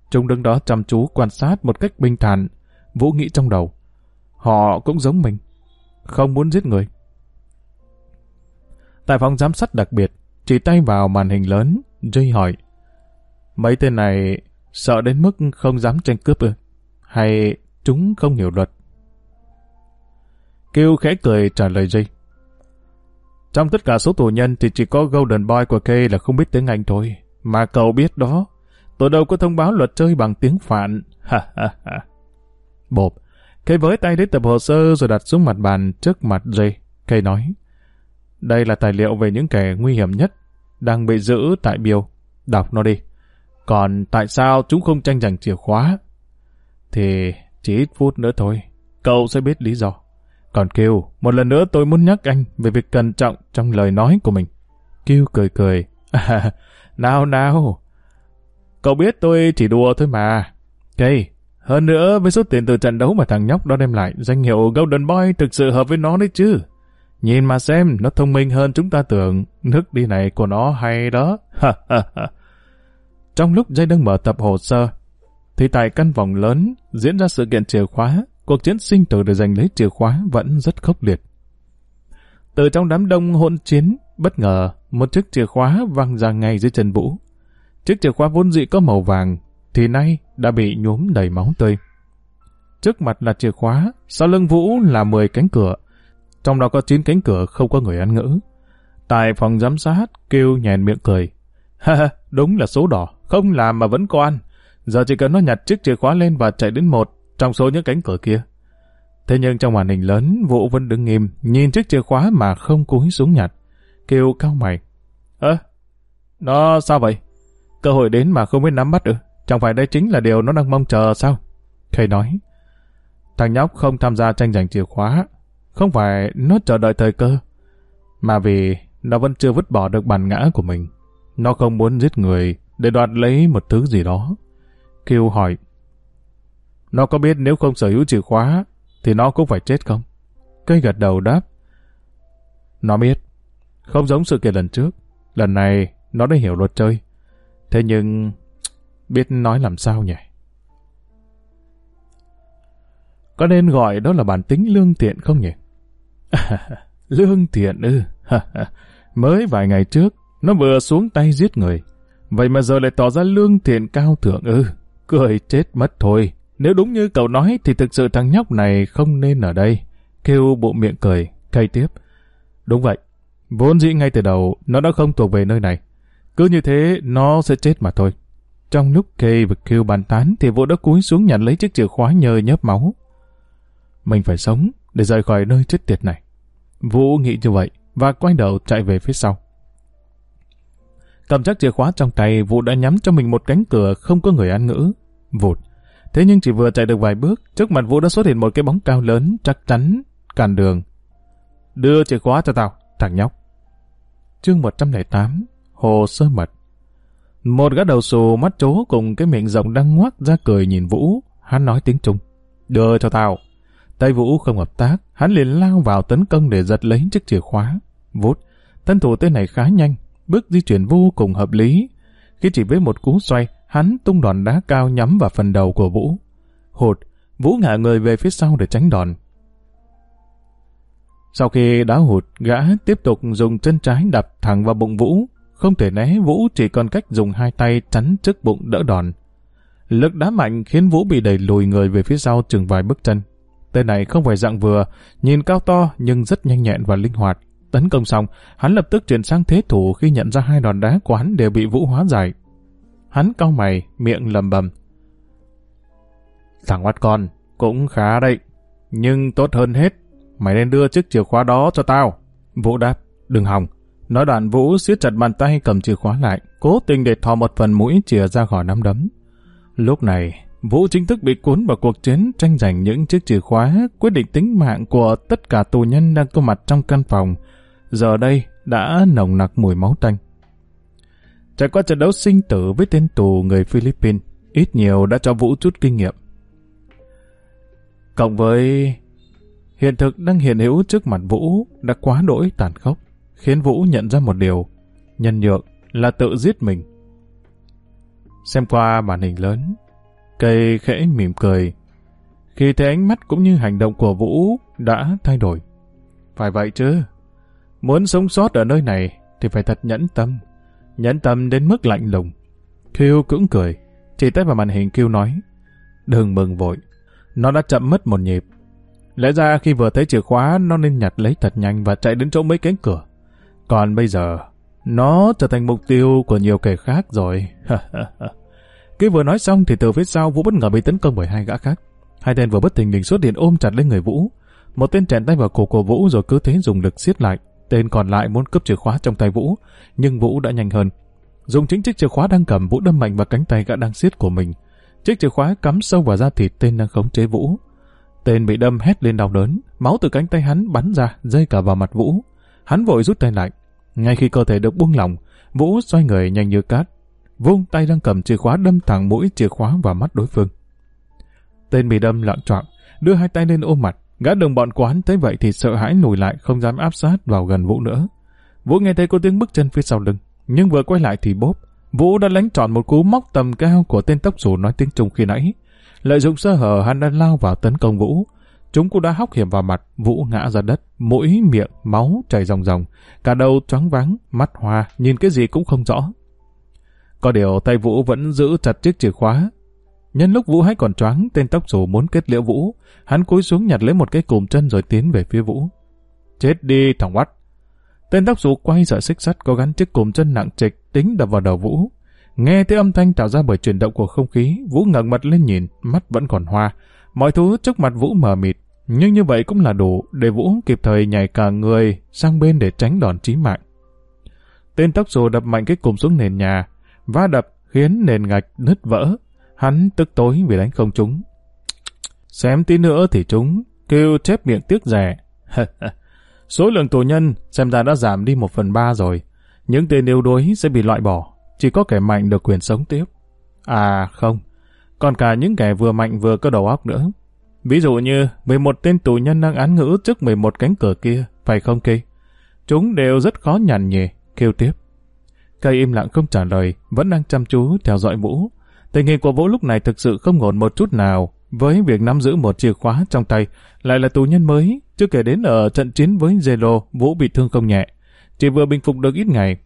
Chúng đứng đó chăm chú quan sát một cách bình thản. Vũ nghĩ trong đầu. Họ cũng giống mình. Không muốn giết người. Tại phòng giám sát đặc biệt, chỉ tay vào màn hình lớn, Jay hỏi. Mấy tên này sợ đến mức không dám tranh cướp ư? Hay chúng không hiểu luật? Kêu khẽ cười trả lời Jay. Trong tất cả số tù nhân thì chỉ có Golden Boy của Kay là không biết tiếng Anh thôi. Mà cậu biết đó, tôi đâu có thông báo luật chơi bằng tiếng Phạn. Ha ha ha. Bộp, Kay với tay lấy tập hồ sơ rồi đặt xuống mặt bàn trước mặt Jay. Kay nói, đây là tài liệu về những kẻ nguy hiểm nhất đang bị giữ tại Biêu. Đọc nó đi. Còn tại sao chúng không tranh giành chìa khóa? Thì chỉ ít phút nữa thôi, cậu sẽ biết lý do. Còn kêu, một lần nữa tôi muốn nhắc anh về việc cẩn trọng trong lời nói của mình. Kêu cười cười. À, nào nào, cậu biết tôi chỉ đùa thôi mà. Cây, hơn nữa với số tiền từ trận đấu mà thằng nhóc đó đem lại, danh hiệu Golden Boy thực sự hợp với nó đấy chứ. Nhìn mà xem, nó thông minh hơn chúng ta tưởng. Nước đi này của nó hay đó. Trong lúc dây đang mở tập hồ sơ, thì tại căn phòng lớn diễn ra sự kiện chìa khóa cuộc chiến sinh tử để giành lấy chìa khóa vẫn rất khốc liệt. Từ trong đám đông hỗn chiến, bất ngờ, một chiếc chìa khóa văng ra ngay dưới chân Vũ. Chiếc chìa khóa vốn dị có màu vàng, thì nay đã bị nhuốm đầy máu tươi. Trước mặt là chìa khóa, sau lưng Vũ là 10 cánh cửa, trong đó có 9 cánh cửa không có người ăn ngữ. Tại phòng giám sát, kêu nhèn miệng cười. Ha ha, đúng là số đỏ, không làm mà vẫn có ăn. Giờ chỉ cần nó nhặt chiếc chìa khóa lên và chạy đến một trong số những cánh cửa kia. Thế nhưng trong màn hình lớn, Vũ vẫn đứng nghiêm, nhìn chiếc chìa khóa mà không cúi xuống nhặt. Kêu cao mày. Ơ, nó sao vậy? Cơ hội đến mà không biết nắm bắt ư? Chẳng phải đây chính là điều nó đang mong chờ sao? thầy nói. Thằng nhóc không tham gia tranh giành chìa khóa. Không phải nó chờ đợi thời cơ. Mà vì nó vẫn chưa vứt bỏ được bản ngã của mình. Nó không muốn giết người để đoạt lấy một thứ gì đó. Kêu hỏi. Nó có biết nếu không sở hữu chìa khóa, thì nó cũng phải chết không? Cây gật đầu đáp. Nó biết. Không giống sự kiện lần trước. Lần này, nó đã hiểu luật chơi. Thế nhưng, biết nói làm sao nhỉ? Có nên gọi đó là bản tính lương thiện không nhỉ? lương thiện ư? Mới vài ngày trước, nó vừa xuống tay giết người. Vậy mà giờ lại tỏ ra lương thiện cao thượng ư? Cười chết mất thôi. Nếu đúng như cậu nói thì thực sự thằng nhóc này không nên ở đây. Kêu bộ miệng cười, cây tiếp. Đúng vậy. Vốn dĩ ngay từ đầu nó đã không thuộc về nơi này. Cứ như thế nó sẽ chết mà thôi. Trong lúc Kay và kêu bàn tán thì vũ đã cúi xuống nhặt lấy chiếc chìa khóa nhờ nhớp máu. Mình phải sống để rời khỏi nơi chết tiệt này. Vũ nghĩ như vậy và quay đầu chạy về phía sau. Cầm chắc chìa khóa trong tay, Vũ đã nhắm cho mình một cánh cửa không có người ăn ngữ. Vụt, Thế nhưng chỉ vừa chạy được vài bước, trước mặt Vũ đã xuất hiện một cái bóng cao lớn, chắc chắn, cản đường. Đưa chìa khóa cho tao, thằng nhóc. Chương 108 Hồ sơ mật Một gã đầu xù mắt chố cùng cái miệng rộng đang ngoác ra cười nhìn Vũ, hắn nói tiếng Trung. Đưa cho tao. Tay Vũ không hợp tác, hắn liền lao vào tấn công để giật lấy chiếc chìa khóa. Vút, thân thủ tên này khá nhanh, bước di chuyển vô cùng hợp lý. Khi chỉ với một cú xoay, hắn tung đòn đá cao nhắm vào phần đầu của Vũ. Hụt, Vũ ngả người về phía sau để tránh đòn. Sau khi đá hụt, gã tiếp tục dùng chân trái đập thẳng vào bụng Vũ. Không thể né, Vũ chỉ còn cách dùng hai tay chắn trước bụng đỡ đòn. Lực đá mạnh khiến Vũ bị đẩy lùi người về phía sau chừng vài bước chân. Tên này không phải dạng vừa, nhìn cao to nhưng rất nhanh nhẹn và linh hoạt. Tấn công xong, hắn lập tức chuyển sang thế thủ khi nhận ra hai đòn đá của hắn đều bị Vũ hóa giải. Hắn cau mày, miệng lầm bầm. Thằng oát con, cũng khá đấy. Nhưng tốt hơn hết, mày nên đưa chiếc chìa khóa đó cho tao. Vũ đáp, đừng hòng. Nói đoạn Vũ siết chặt bàn tay cầm chìa khóa lại, cố tình để thò một phần mũi chìa ra khỏi nắm đấm. Lúc này, Vũ chính thức bị cuốn vào cuộc chiến tranh giành những chiếc chìa khóa quyết định tính mạng của tất cả tù nhân đang có mặt trong căn phòng. Giờ đây đã nồng nặc mùi máu tanh. Trải qua trận đấu sinh tử với tên tù người Philippines, ít nhiều đã cho Vũ chút kinh nghiệm. Cộng với hiện thực đang hiện hữu trước mặt Vũ đã quá đỗi tàn khốc, khiến Vũ nhận ra một điều, nhân nhượng là tự giết mình. Xem qua màn hình lớn, cây khẽ mỉm cười, khi thấy ánh mắt cũng như hành động của Vũ đã thay đổi. Phải vậy chứ, muốn sống sót ở nơi này thì phải thật nhẫn tâm, nhẫn tâm đến mức lạnh lùng. Kiêu cũng cười, chỉ tay vào màn hình Kiêu nói, đừng mừng vội, nó đã chậm mất một nhịp. Lẽ ra khi vừa thấy chìa khóa nó nên nhặt lấy thật nhanh và chạy đến chỗ mấy cánh cửa. Còn bây giờ, nó trở thành mục tiêu của nhiều kẻ khác rồi. Khi vừa nói xong thì từ phía sau Vũ bất ngờ bị tấn công bởi hai gã khác. Hai tên vừa bất tình lình xuất điện ôm chặt lấy người Vũ. Một tên chèn tay vào cổ của Vũ rồi cứ thế dùng lực siết lại. Tên còn lại muốn cướp chìa khóa trong tay Vũ, nhưng Vũ đã nhanh hơn. Dùng chính chiếc chìa khóa đang cầm Vũ đâm mạnh vào cánh tay gã đang siết của mình. Chiếc chìa khóa cắm sâu vào da thịt tên đang khống chế Vũ. Tên bị đâm hét lên đau đớn, máu từ cánh tay hắn bắn ra, rơi cả vào mặt Vũ. Hắn vội rút tay lại. Ngay khi cơ thể được buông lỏng, Vũ xoay người nhanh như cát, vung tay đang cầm chìa khóa đâm thẳng mũi chìa khóa vào mắt đối phương. Tên bị đâm loạn choạng, đưa hai tay lên ôm mặt, gã đồng bọn của hắn thấy vậy thì sợ hãi lùi lại không dám áp sát vào gần Vũ nữa. Vũ nghe thấy có tiếng bước chân phía sau lưng, nhưng vừa quay lại thì bốp, Vũ đã lánh tròn một cú móc tầm cao của tên tóc xù nói tiếng Trung khi nãy. Lợi dụng sơ hở hắn đã lao vào tấn công Vũ. Chúng cũng đã hóc hiểm vào mặt, Vũ ngã ra đất, mũi, miệng, máu chảy ròng ròng, cả đầu choáng váng, mắt hoa, nhìn cái gì cũng không rõ. Có điều tay Vũ vẫn giữ chặt chiếc chìa khóa. Nhân lúc Vũ hay còn choáng, tên tóc xù muốn kết liễu Vũ, hắn cúi xuống nhặt lấy một cái cùm chân rồi tiến về phía Vũ. Chết đi thằng quắt. Tên tóc xù quay sợi xích sắt có gắn chiếc cùm chân nặng trịch tính đập vào đầu Vũ. Nghe thấy âm thanh tạo ra bởi chuyển động của không khí, Vũ ngẩng mặt lên nhìn, mắt vẫn còn hoa. Mọi thứ trước mặt Vũ mờ mịt, nhưng như vậy cũng là đủ để Vũ kịp thời nhảy cả người sang bên để tránh đòn chí mạng. Tên tóc xù đập mạnh cái cùm xuống nền nhà, va đập khiến nền gạch nứt vỡ. Hắn tức tối vì đánh không trúng. Xem tí nữa thì trúng, kêu chép miệng tiếc rẻ. Số lượng tù nhân xem ra đã giảm đi một phần ba rồi. Những tên yếu đuối sẽ bị loại bỏ. Chỉ có kẻ mạnh được quyền sống tiếp. À không, còn cả những kẻ vừa mạnh vừa có đầu óc nữa. Ví dụ như 11 tên tù nhân đang án ngữ trước 11 cánh cửa kia, phải không Kỳ? Chúng đều rất khó nhằn nhỉ, kêu tiếp. Cây im lặng không trả lời, vẫn đang chăm chú theo dõi Vũ. Tình hình của Vũ lúc này thực sự không ổn một chút nào, với việc nắm giữ một chìa khóa trong tay, lại là tù nhân mới, chưa kể đến ở trận chiến với Zelo, Vũ bị thương không nhẹ. Chỉ vừa bình phục được ít ngày.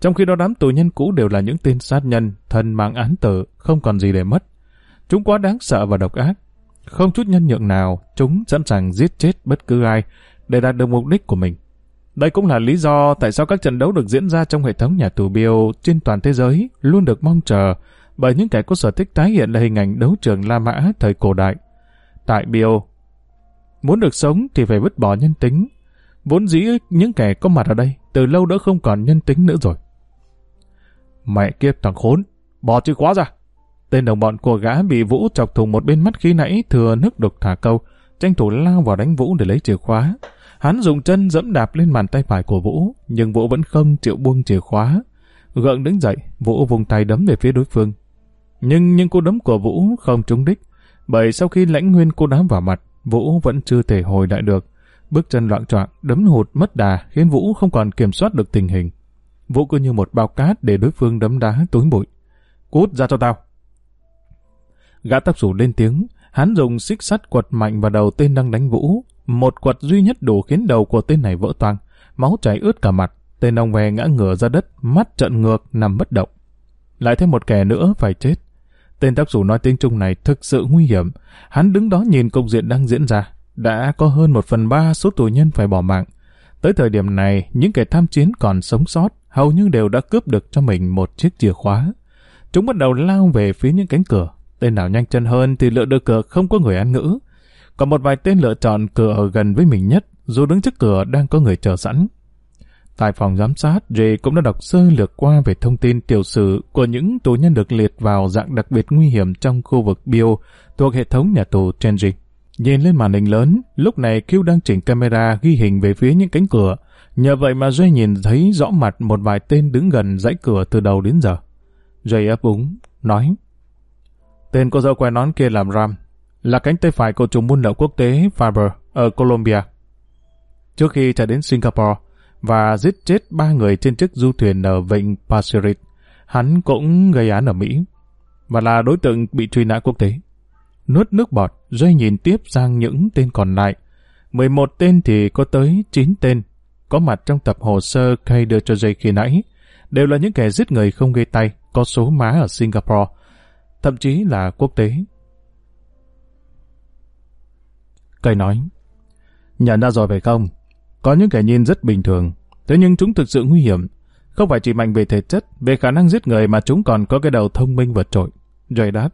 Trong khi đó đám tù nhân cũ đều là những tên sát nhân, thân mang án tử, không còn gì để mất. Chúng quá đáng sợ và độc ác. Không chút nhân nhượng nào, chúng sẵn sàng giết chết bất cứ ai để đạt được mục đích của mình. Đây cũng là lý do tại sao các trận đấu được diễn ra trong hệ thống nhà tù Biêu trên toàn thế giới luôn được mong chờ bởi những kẻ có sở thích tái hiện là hình ảnh đấu trường La Mã thời cổ đại. Tại Bio, muốn được sống thì phải vứt bỏ nhân tính. Vốn dĩ những kẻ có mặt ở đây từ lâu đã không còn nhân tính nữa rồi. Mẹ kiếp thằng khốn, bỏ chìa khóa ra. Tên đồng bọn của gã bị Vũ chọc thùng một bên mắt khi nãy thừa nước đục thả câu, tranh thủ lao vào đánh Vũ để lấy chìa khóa. Hắn dùng chân dẫm đạp lên bàn tay phải của Vũ, nhưng Vũ vẫn không chịu buông chìa khóa. Gượng đứng dậy, Vũ vùng tay đấm về phía đối phương. Nhưng những cú đấm của Vũ không trúng đích, bởi sau khi lãnh nguyên cô đám vào mặt, Vũ vẫn chưa thể hồi lại được. Bước chân loạn trọng, đấm hụt mất đà khiến Vũ không còn kiểm soát được tình hình. Vũ cứ như một bao cát để đối phương đấm đá tối bụi. Cút ra cho tao, Gã tóc sủ lên tiếng, hắn dùng xích sắt quật mạnh vào đầu tên đang đánh vũ. Một quật duy nhất đủ khiến đầu của tên này vỡ toang, máu chảy ướt cả mặt. Tên ông về ngã ngửa ra đất, mắt trợn ngược, nằm bất động. Lại thêm một kẻ nữa phải chết. Tên tóc xù nói tiếng Trung này thực sự nguy hiểm. Hắn đứng đó nhìn công diện đang diễn ra. Đã có hơn một phần ba số tù nhân phải bỏ mạng. Tới thời điểm này, những kẻ tham chiến còn sống sót hầu như đều đã cướp được cho mình một chiếc chìa khóa. Chúng bắt đầu lao về phía những cánh cửa. Tên nào nhanh chân hơn thì lựa được cửa không có người ăn ngữ. Còn một vài tên lựa chọn cửa gần với mình nhất, dù đứng trước cửa đang có người chờ sẵn. Tại phòng giám sát, Jay cũng đã đọc sơ lược qua về thông tin tiểu sử của những tù nhân được liệt vào dạng đặc biệt nguy hiểm trong khu vực bio thuộc hệ thống nhà tù Chenji. Nhìn lên màn hình lớn, lúc này Q đang chỉnh camera ghi hình về phía những cánh cửa. Nhờ vậy mà Jay nhìn thấy rõ mặt một vài tên đứng gần dãy cửa từ đầu đến giờ. Jay ấp úng, nói Tên cô dâu quay nón kia làm Ram, là cánh tay phải của trùng buôn lậu quốc tế Faber ở Colombia. Trước khi chạy đến Singapore và giết chết ba người trên chiếc du thuyền ở vịnh Pasirit, hắn cũng gây án ở Mỹ và là đối tượng bị truy nã quốc tế. Nuốt nước bọt, dây nhìn tiếp sang những tên còn lại. 11 tên thì có tới 9 tên, có mặt trong tập hồ sơ Kay đưa cho dây khi nãy, đều là những kẻ giết người không gây tay, có số má ở Singapore, thậm chí là quốc tế. Cây nói, nhận ra rồi phải không? Có những kẻ nhìn rất bình thường, thế nhưng chúng thực sự nguy hiểm. Không phải chỉ mạnh về thể chất, về khả năng giết người mà chúng còn có cái đầu thông minh vượt trội. Joy đáp,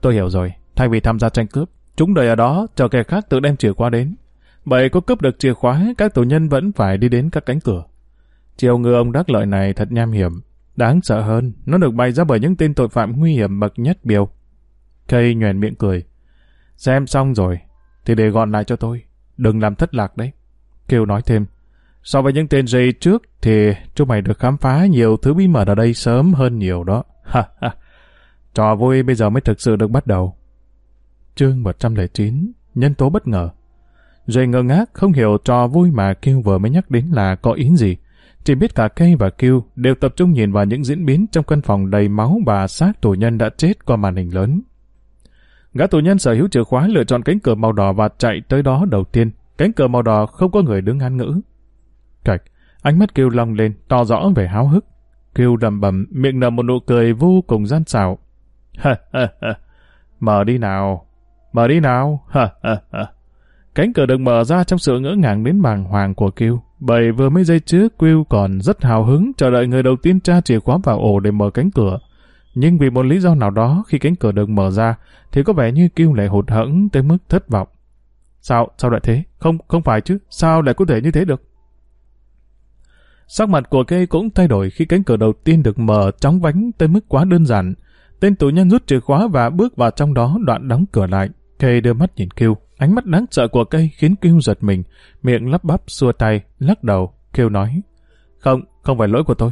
tôi hiểu rồi, Thay vì tham gia tranh cướp, chúng đợi ở đó cho kẻ khác tự đem chìa khóa đến. Vậy có cướp được chìa khóa, các tù nhân vẫn phải đi đến các cánh cửa. Chiều ngư ông đắc lợi này thật nham hiểm. Đáng sợ hơn, nó được bày ra bởi những tên tội phạm nguy hiểm bậc nhất biểu. Cây nhoèn miệng cười. Xem xong rồi, thì để gọn lại cho tôi. Đừng làm thất lạc đấy. Kêu nói thêm. So với những tên dây trước thì chúng mày được khám phá nhiều thứ bí mật ở đây sớm hơn nhiều đó. Ha ha. Trò vui bây giờ mới thực sự được bắt đầu. Chương 109 Nhân tố bất ngờ Dây ngơ ngác, không hiểu trò vui mà kêu vừa mới nhắc đến là có ý gì. Chỉ biết cả cây và kêu đều tập trung nhìn vào những diễn biến trong căn phòng đầy máu và xác tù nhân đã chết qua màn hình lớn. Gã tù nhân sở hữu chìa khóa lựa chọn cánh cửa màu đỏ và chạy tới đó đầu tiên. Cánh cửa màu đỏ không có người đứng ngăn ngữ. Cạch, ánh mắt kêu long lên, to rõ về háo hức. Kêu đầm bầm, miệng nở một nụ cười vô cùng gian xảo. Ha ha ha, mở đi nào, Mở đi nào, ha ha ha. Cánh cửa được mở ra trong sự ngỡ ngàng đến bàng hoàng của Kiêu. Bởi vừa mấy giây trước, Kiêu còn rất hào hứng chờ đợi người đầu tiên tra chìa khóa vào ổ để mở cánh cửa. Nhưng vì một lý do nào đó, khi cánh cửa được mở ra, thì có vẻ như Kiêu lại hụt hẫng tới mức thất vọng. Sao, sao lại thế? Không, không phải chứ, sao lại có thể như thế được? Sắc mặt của cây cũng thay đổi khi cánh cửa đầu tiên được mở chóng vánh tới mức quá đơn giản. Tên tù nhân rút chìa khóa và bước vào trong đó đoạn đóng cửa lại. cây đưa mắt nhìn Kiêu, ánh mắt đáng sợ của cây khiến Kiêu giật mình, miệng lắp bắp xua tay, lắc đầu, Kiêu nói, không, không phải lỗi của tôi.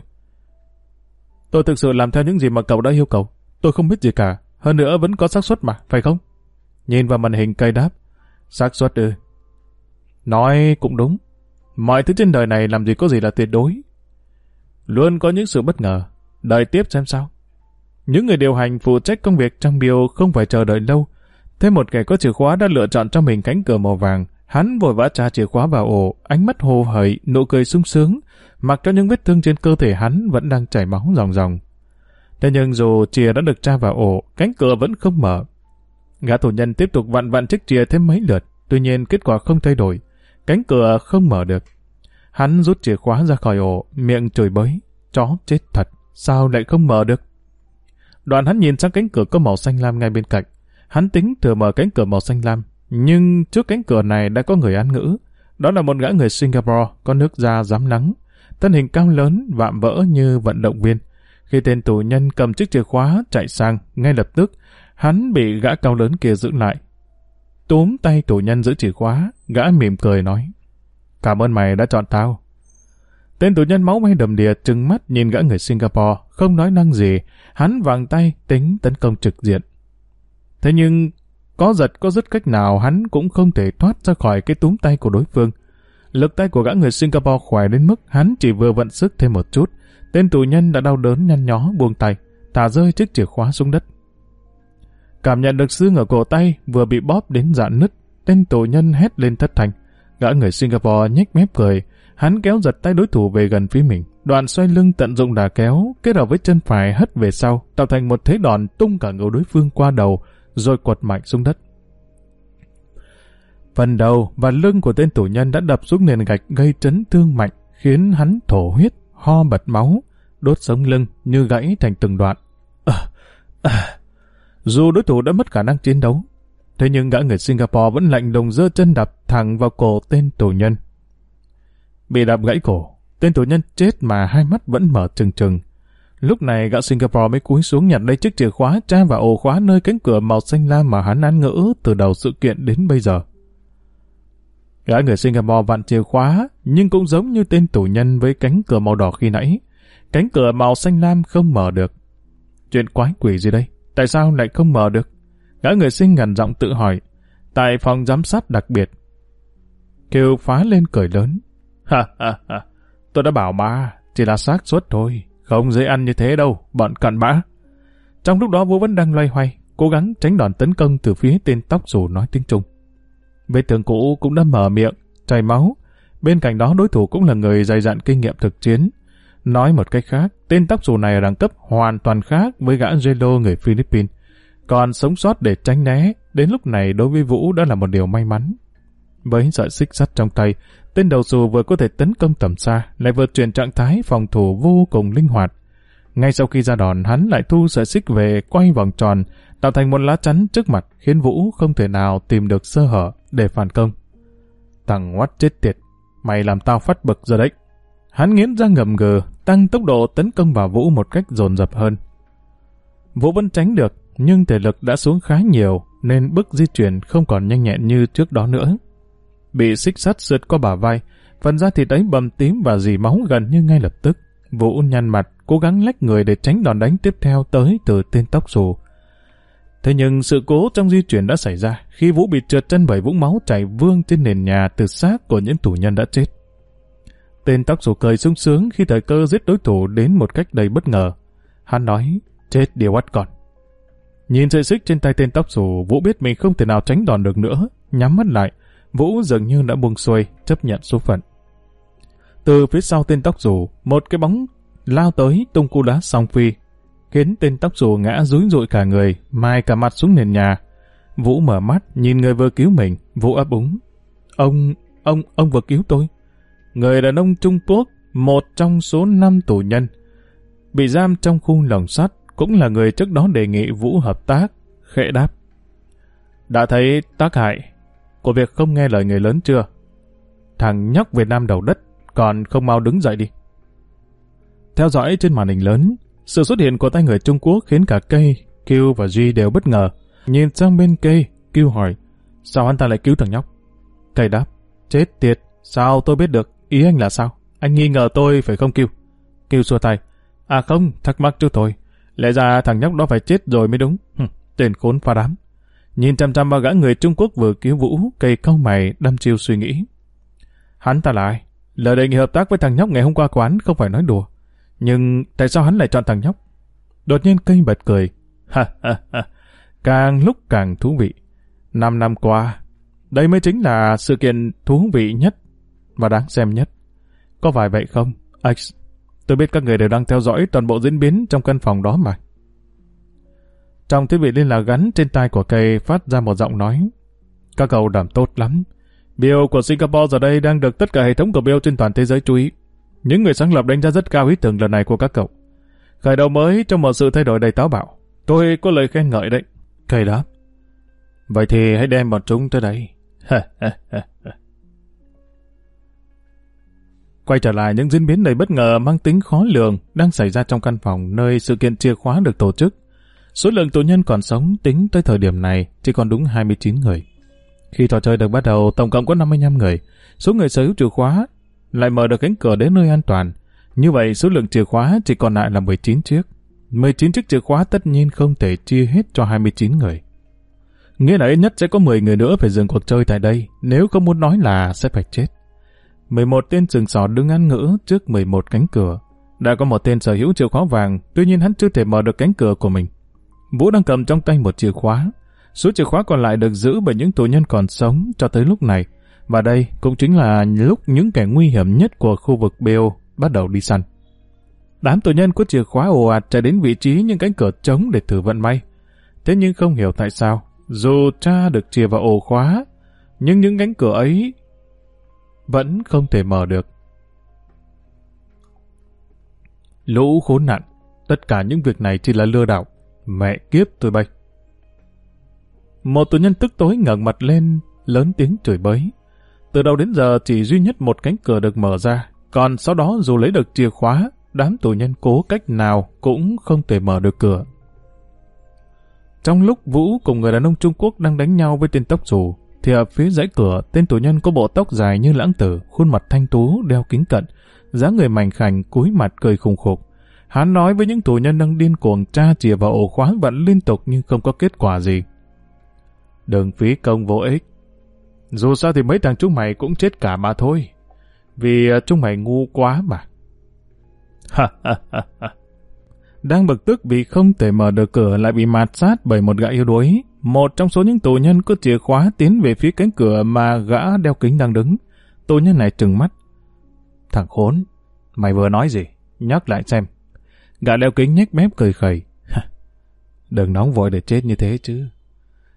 Tôi thực sự làm theo những gì mà cậu đã yêu cầu, tôi không biết gì cả, hơn nữa vẫn có xác suất mà, phải không? Nhìn vào màn hình cây đáp, xác suất ư. Nói cũng đúng, mọi thứ trên đời này làm gì có gì là tuyệt đối. Luôn có những sự bất ngờ, đợi tiếp xem sao. Những người điều hành phụ trách công việc trong biêu không phải chờ đợi lâu, Thế một kẻ có chìa khóa đã lựa chọn cho mình cánh cửa màu vàng. Hắn vội vã tra chìa khóa vào ổ, ánh mắt hồ hởi, nụ cười sung sướng, mặc cho những vết thương trên cơ thể hắn vẫn đang chảy máu ròng ròng. Thế nhưng dù chìa đã được tra vào ổ, cánh cửa vẫn không mở. Gã tù nhân tiếp tục vặn vặn chiếc chìa thêm mấy lượt, tuy nhiên kết quả không thay đổi. Cánh cửa không mở được. Hắn rút chìa khóa ra khỏi ổ, miệng chửi bới. Chó chết thật, sao lại không mở được? Đoạn hắn nhìn sang cánh cửa có màu xanh lam ngay bên cạnh. Hắn tính thừa mở cánh cửa màu xanh lam, nhưng trước cánh cửa này đã có người ăn ngữ. Đó là một gã người Singapore có nước da rám nắng, thân hình cao lớn, vạm vỡ như vận động viên. Khi tên tù nhân cầm chiếc chìa khóa chạy sang, ngay lập tức, hắn bị gã cao lớn kia giữ lại. Túm tay tù nhân giữ chìa khóa, gã mỉm cười nói. Cảm ơn mày đã chọn tao. Tên tù nhân máu me đầm đìa trừng mắt nhìn gã người Singapore, không nói năng gì, hắn vàng tay tính tấn công trực diện. Thế nhưng, có giật có dứt cách nào hắn cũng không thể thoát ra khỏi cái túm tay của đối phương. Lực tay của gã người Singapore khỏe đến mức hắn chỉ vừa vận sức thêm một chút. Tên tù nhân đã đau đớn nhăn nhó buông tay, thả rơi chiếc chìa khóa xuống đất. Cảm nhận được xương ở cổ tay vừa bị bóp đến dạn nứt, tên tù nhân hét lên thất thanh. Gã người Singapore nhếch mép cười, hắn kéo giật tay đối thủ về gần phía mình, đoạn xoay lưng tận dụng đà kéo, kết hợp với chân phải hất về sau, tạo thành một thế đòn tung cả người đối phương qua đầu, rồi quật mạnh xuống đất. Phần đầu và lưng của tên tù nhân đã đập xuống nền gạch gây chấn thương mạnh, khiến hắn thổ huyết, ho bật máu, đốt sống lưng như gãy thành từng đoạn. À, à. Dù đối thủ đã mất khả năng chiến đấu, thế nhưng gã người Singapore vẫn lạnh lùng giơ chân đập thẳng vào cổ tên tù nhân. Bị đập gãy cổ, tên tù nhân chết mà hai mắt vẫn mở trừng trừng. Lúc này gã Singapore mới cúi xuống nhặt lấy chiếc chìa khóa tra vào ổ khóa nơi cánh cửa màu xanh lam mà hắn án ngữ từ đầu sự kiện đến bây giờ. Gã người Singapore vặn chìa khóa, nhưng cũng giống như tên tù nhân với cánh cửa màu đỏ khi nãy. Cánh cửa màu xanh lam không mở được. Chuyện quái quỷ gì đây? Tại sao lại không mở được? Gã người sinh ngần giọng tự hỏi. Tại phòng giám sát đặc biệt. Kêu phá lên cười lớn. Ha ha ha, tôi đã bảo mà, chỉ là xác suất thôi. Không dễ ăn như thế đâu, bọn cặn bã. Trong lúc đó Vũ vẫn đang loay hoay, cố gắng tránh đòn tấn công từ phía tên tóc dù nói tiếng Trung. Vết thương cũ cũng đã mở miệng, chảy máu. Bên cạnh đó đối thủ cũng là người dày dặn kinh nghiệm thực chiến. Nói một cách khác, tên tóc dù này ở đẳng cấp hoàn toàn khác với gã Jello người Philippines. Còn sống sót để tránh né, đến lúc này đối với Vũ đã là một điều may mắn. Với sợi xích sắt trong tay, tên đầu dù vừa có thể tấn công tầm xa, lại vừa chuyển trạng thái phòng thủ vô cùng linh hoạt. Ngay sau khi ra đòn, hắn lại thu sợi xích về quay vòng tròn, tạo thành một lá chắn trước mặt, khiến Vũ không thể nào tìm được sơ hở để phản công. Thằng ngoắt chết tiệt, mày làm tao phát bực giờ đấy. Hắn nghiến răng ngầm gừ, tăng tốc độ tấn công vào Vũ một cách dồn dập hơn. Vũ vẫn tránh được, nhưng thể lực đã xuống khá nhiều, nên bước di chuyển không còn nhanh nhẹn như trước đó nữa. Bị xích sắt sượt qua bả vai, phần da thịt ấy bầm tím và dì máu gần như ngay lập tức. Vũ nhăn mặt, cố gắng lách người để tránh đòn đánh tiếp theo tới từ tên tóc xù. Thế nhưng sự cố trong di chuyển đã xảy ra khi Vũ bị trượt chân bởi vũng máu chảy vương trên nền nhà từ xác của những tù nhân đã chết. Tên tóc xù cười sung sướng khi thời cơ giết đối thủ đến một cách đầy bất ngờ. Hắn nói, chết điều bắt còn. Nhìn sợi xích trên tay tên tóc xù, Vũ biết mình không thể nào tránh đòn được nữa. Nhắm mắt lại, Vũ dường như đã buông xuôi, chấp nhận số phận. Từ phía sau tên tóc rủ, một cái bóng lao tới tung cú đá song phi, khiến tên tóc rủ ngã rúi rụi cả người, mai cả mặt xuống nền nhà. Vũ mở mắt, nhìn người vừa cứu mình, Vũ ấp úng. Ông, ông, ông vừa cứu tôi. Người đàn ông Trung Quốc, một trong số năm tù nhân, bị giam trong khu lồng sắt, cũng là người trước đó đề nghị Vũ hợp tác, khệ đáp. Đã thấy tác hại của việc không nghe lời người lớn chưa? Thằng nhóc Việt Nam đầu đất, còn không mau đứng dậy đi. Theo dõi trên màn hình lớn, sự xuất hiện của tay người Trung Quốc khiến cả cây, Kiêu và Duy đều bất ngờ. Nhìn sang bên cây, Kiêu hỏi, sao anh ta lại cứu thằng nhóc? Cây đáp, chết tiệt, sao tôi biết được, ý anh là sao? Anh nghi ngờ tôi phải không Kiêu? Kiêu xua tay, à không, thắc mắc chứ thôi. Lẽ ra thằng nhóc đó phải chết rồi mới đúng. Hừm, tên khốn pha đám. Nhìn chăm chăm vào gã người Trung Quốc vừa cứu Vũ, cây câu mày đâm chiêu suy nghĩ. Hắn ta là ai? Lời đề nghị hợp tác với thằng nhóc ngày hôm qua quán không phải nói đùa. Nhưng tại sao hắn lại chọn thằng nhóc? Đột nhiên cây bật cười. Ha ha ha, càng lúc càng thú vị. Năm năm qua, đây mới chính là sự kiện thú vị nhất và đáng xem nhất. Có phải vậy không, X? Tôi biết các người đều đang theo dõi toàn bộ diễn biến trong căn phòng đó mà. Trong thiết bị liên lạc gắn trên tai của cây phát ra một giọng nói. Các cậu đảm tốt lắm. Bill của Singapore giờ đây đang được tất cả hệ thống của Bill trên toàn thế giới chú ý. Những người sáng lập đánh giá rất cao ý tưởng lần này của các cậu. Khởi đầu mới trong một sự thay đổi đầy táo bạo. Tôi có lời khen ngợi đấy. Cây đáp. Vậy thì hãy đem bọn chúng tới đây. Quay trở lại những diễn biến đầy bất ngờ mang tính khó lường đang xảy ra trong căn phòng nơi sự kiện chìa khóa được tổ chức. Số lượng tù nhân còn sống tính tới thời điểm này chỉ còn đúng 29 người. Khi trò chơi được bắt đầu, tổng cộng có 55 người. Số người sở hữu chìa khóa lại mở được cánh cửa đến nơi an toàn. Như vậy, số lượng chìa khóa chỉ còn lại là 19 chiếc. 19 chiếc chìa khóa tất nhiên không thể chia hết cho 29 người. Nghĩa là ít nhất sẽ có 10 người nữa phải dừng cuộc chơi tại đây, nếu không muốn nói là sẽ phải chết. 11 tên sừng sỏ đứng ăn ngữ trước 11 cánh cửa. Đã có một tên sở hữu chìa khóa vàng, tuy nhiên hắn chưa thể mở được cánh cửa của mình. Vũ đang cầm trong tay một chìa khóa. Số chìa khóa còn lại được giữ bởi những tù nhân còn sống cho tới lúc này. Và đây cũng chính là lúc những kẻ nguy hiểm nhất của khu vực BO bắt đầu đi săn. Đám tù nhân có chìa khóa ồ ạt chạy đến vị trí những cánh cửa trống để thử vận may. Thế nhưng không hiểu tại sao, dù tra được chìa vào ổ khóa, nhưng những cánh cửa ấy vẫn không thể mở được. Lũ khốn nạn, tất cả những việc này chỉ là lừa đảo. Mẹ kiếp tôi bay. Một tù nhân tức tối ngẩng mặt lên, lớn tiếng chửi bới. Từ đầu đến giờ chỉ duy nhất một cánh cửa được mở ra, còn sau đó dù lấy được chìa khóa, đám tù nhân cố cách nào cũng không thể mở được cửa. Trong lúc Vũ cùng người đàn ông Trung Quốc đang đánh nhau với tên tóc dù, thì ở phía dãy cửa, tên tù nhân có bộ tóc dài như lãng tử, khuôn mặt thanh tú, đeo kính cận, dáng người mảnh khảnh, cúi mặt cười khùng khục. Hắn nói với những tù nhân đang điên cuồng tra chìa vào ổ khóa vẫn liên tục nhưng không có kết quả gì. Đừng phí công vô ích. Dù sao thì mấy thằng chúng mày cũng chết cả mà thôi. Vì à, chúng mày ngu quá mà. Ha ha ha ha. Đang bực tức vì không thể mở được cửa lại bị mạt sát bởi một gã yếu đuối. Một trong số những tù nhân có chìa khóa tiến về phía cánh cửa mà gã đeo kính đang đứng. Tù nhân này trừng mắt. Thằng khốn, mày vừa nói gì? Nhắc lại xem. Gã đeo kính nhếch mép cười khẩy. Đừng nóng vội để chết như thế chứ.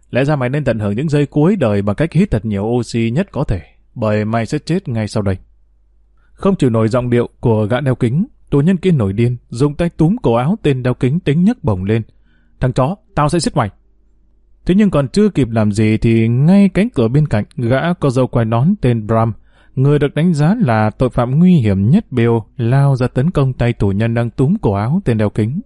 Lẽ ra mày nên tận hưởng những giây cuối đời bằng cách hít thật nhiều oxy nhất có thể, bởi mày sẽ chết ngay sau đây. Không chịu nổi giọng điệu của gã đeo kính, tù nhân kia nổi điên, dùng tay túm cổ áo tên đeo kính tính nhấc bổng lên. Thằng chó, tao sẽ giết mày. Thế nhưng còn chưa kịp làm gì thì ngay cánh cửa bên cạnh gã có dâu quai nón tên Bram, người được đánh giá là tội phạm nguy hiểm nhất Bill, lao ra tấn công tay tù nhân đang túm cổ áo tên đeo kính.